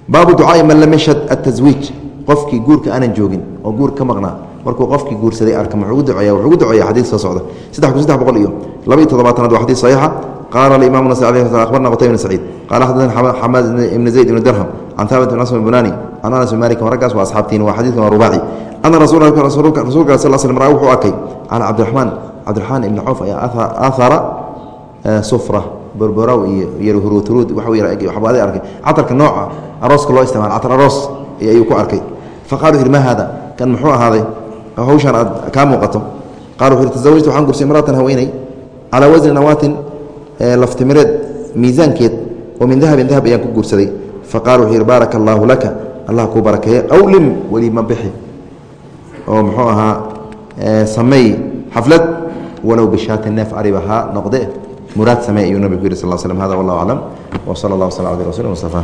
Baabu ducaai man lam yashhad ataswiij qofkii guurka aanan joogin oo guur ka maqnaa markuu qofkii guursaday arka muxuu gu duceeya wuxuu gu duceeya xadiis soo socda. Saddex kun saddex boqol iyo laba iyo toddobaatanaad waa xadiis saxiixa nasr alih sl akhbarna qutayb bn saciid qaala xaddatana xamaad ibn zayd ibn dirham can thaabit bn asm bunani can anas bin malik raggaas waa asxaabtiin waa xadiidkan waa rubaaci ana rasuulka sal slam ra wuxuu arkay can cabdiraxmaan cabdiraxmaan ibni cawf ayaa aahara sufra borborow iyo yarhuruuturuud waxbaadi arkay catarka nooca arooska loo isticmaala catar aroos ayuu ku arkay faqala wuxu ma haada kan muxuu ahaaday hawshaan aad kaa muuqato qala wuxu yhi tasawajtu waxaan gursay imra'atan haweeney calaa wasni nawaatin laftimireed miisaankeed oo min dahabin dahab ayaan ku guursaday. Faqala wuxuu yidhi baaraka allaahu laka. Allah kuu barakeeye. Awlim welima bixi. Oo muxuu ahaa sameey xaflad. Walow bishaatin neef ariba ha noqde. Muraad samey ayuu nabigu yidhi sal slm hada wallah aclam w sala allah wslam ala rasuuli mustafa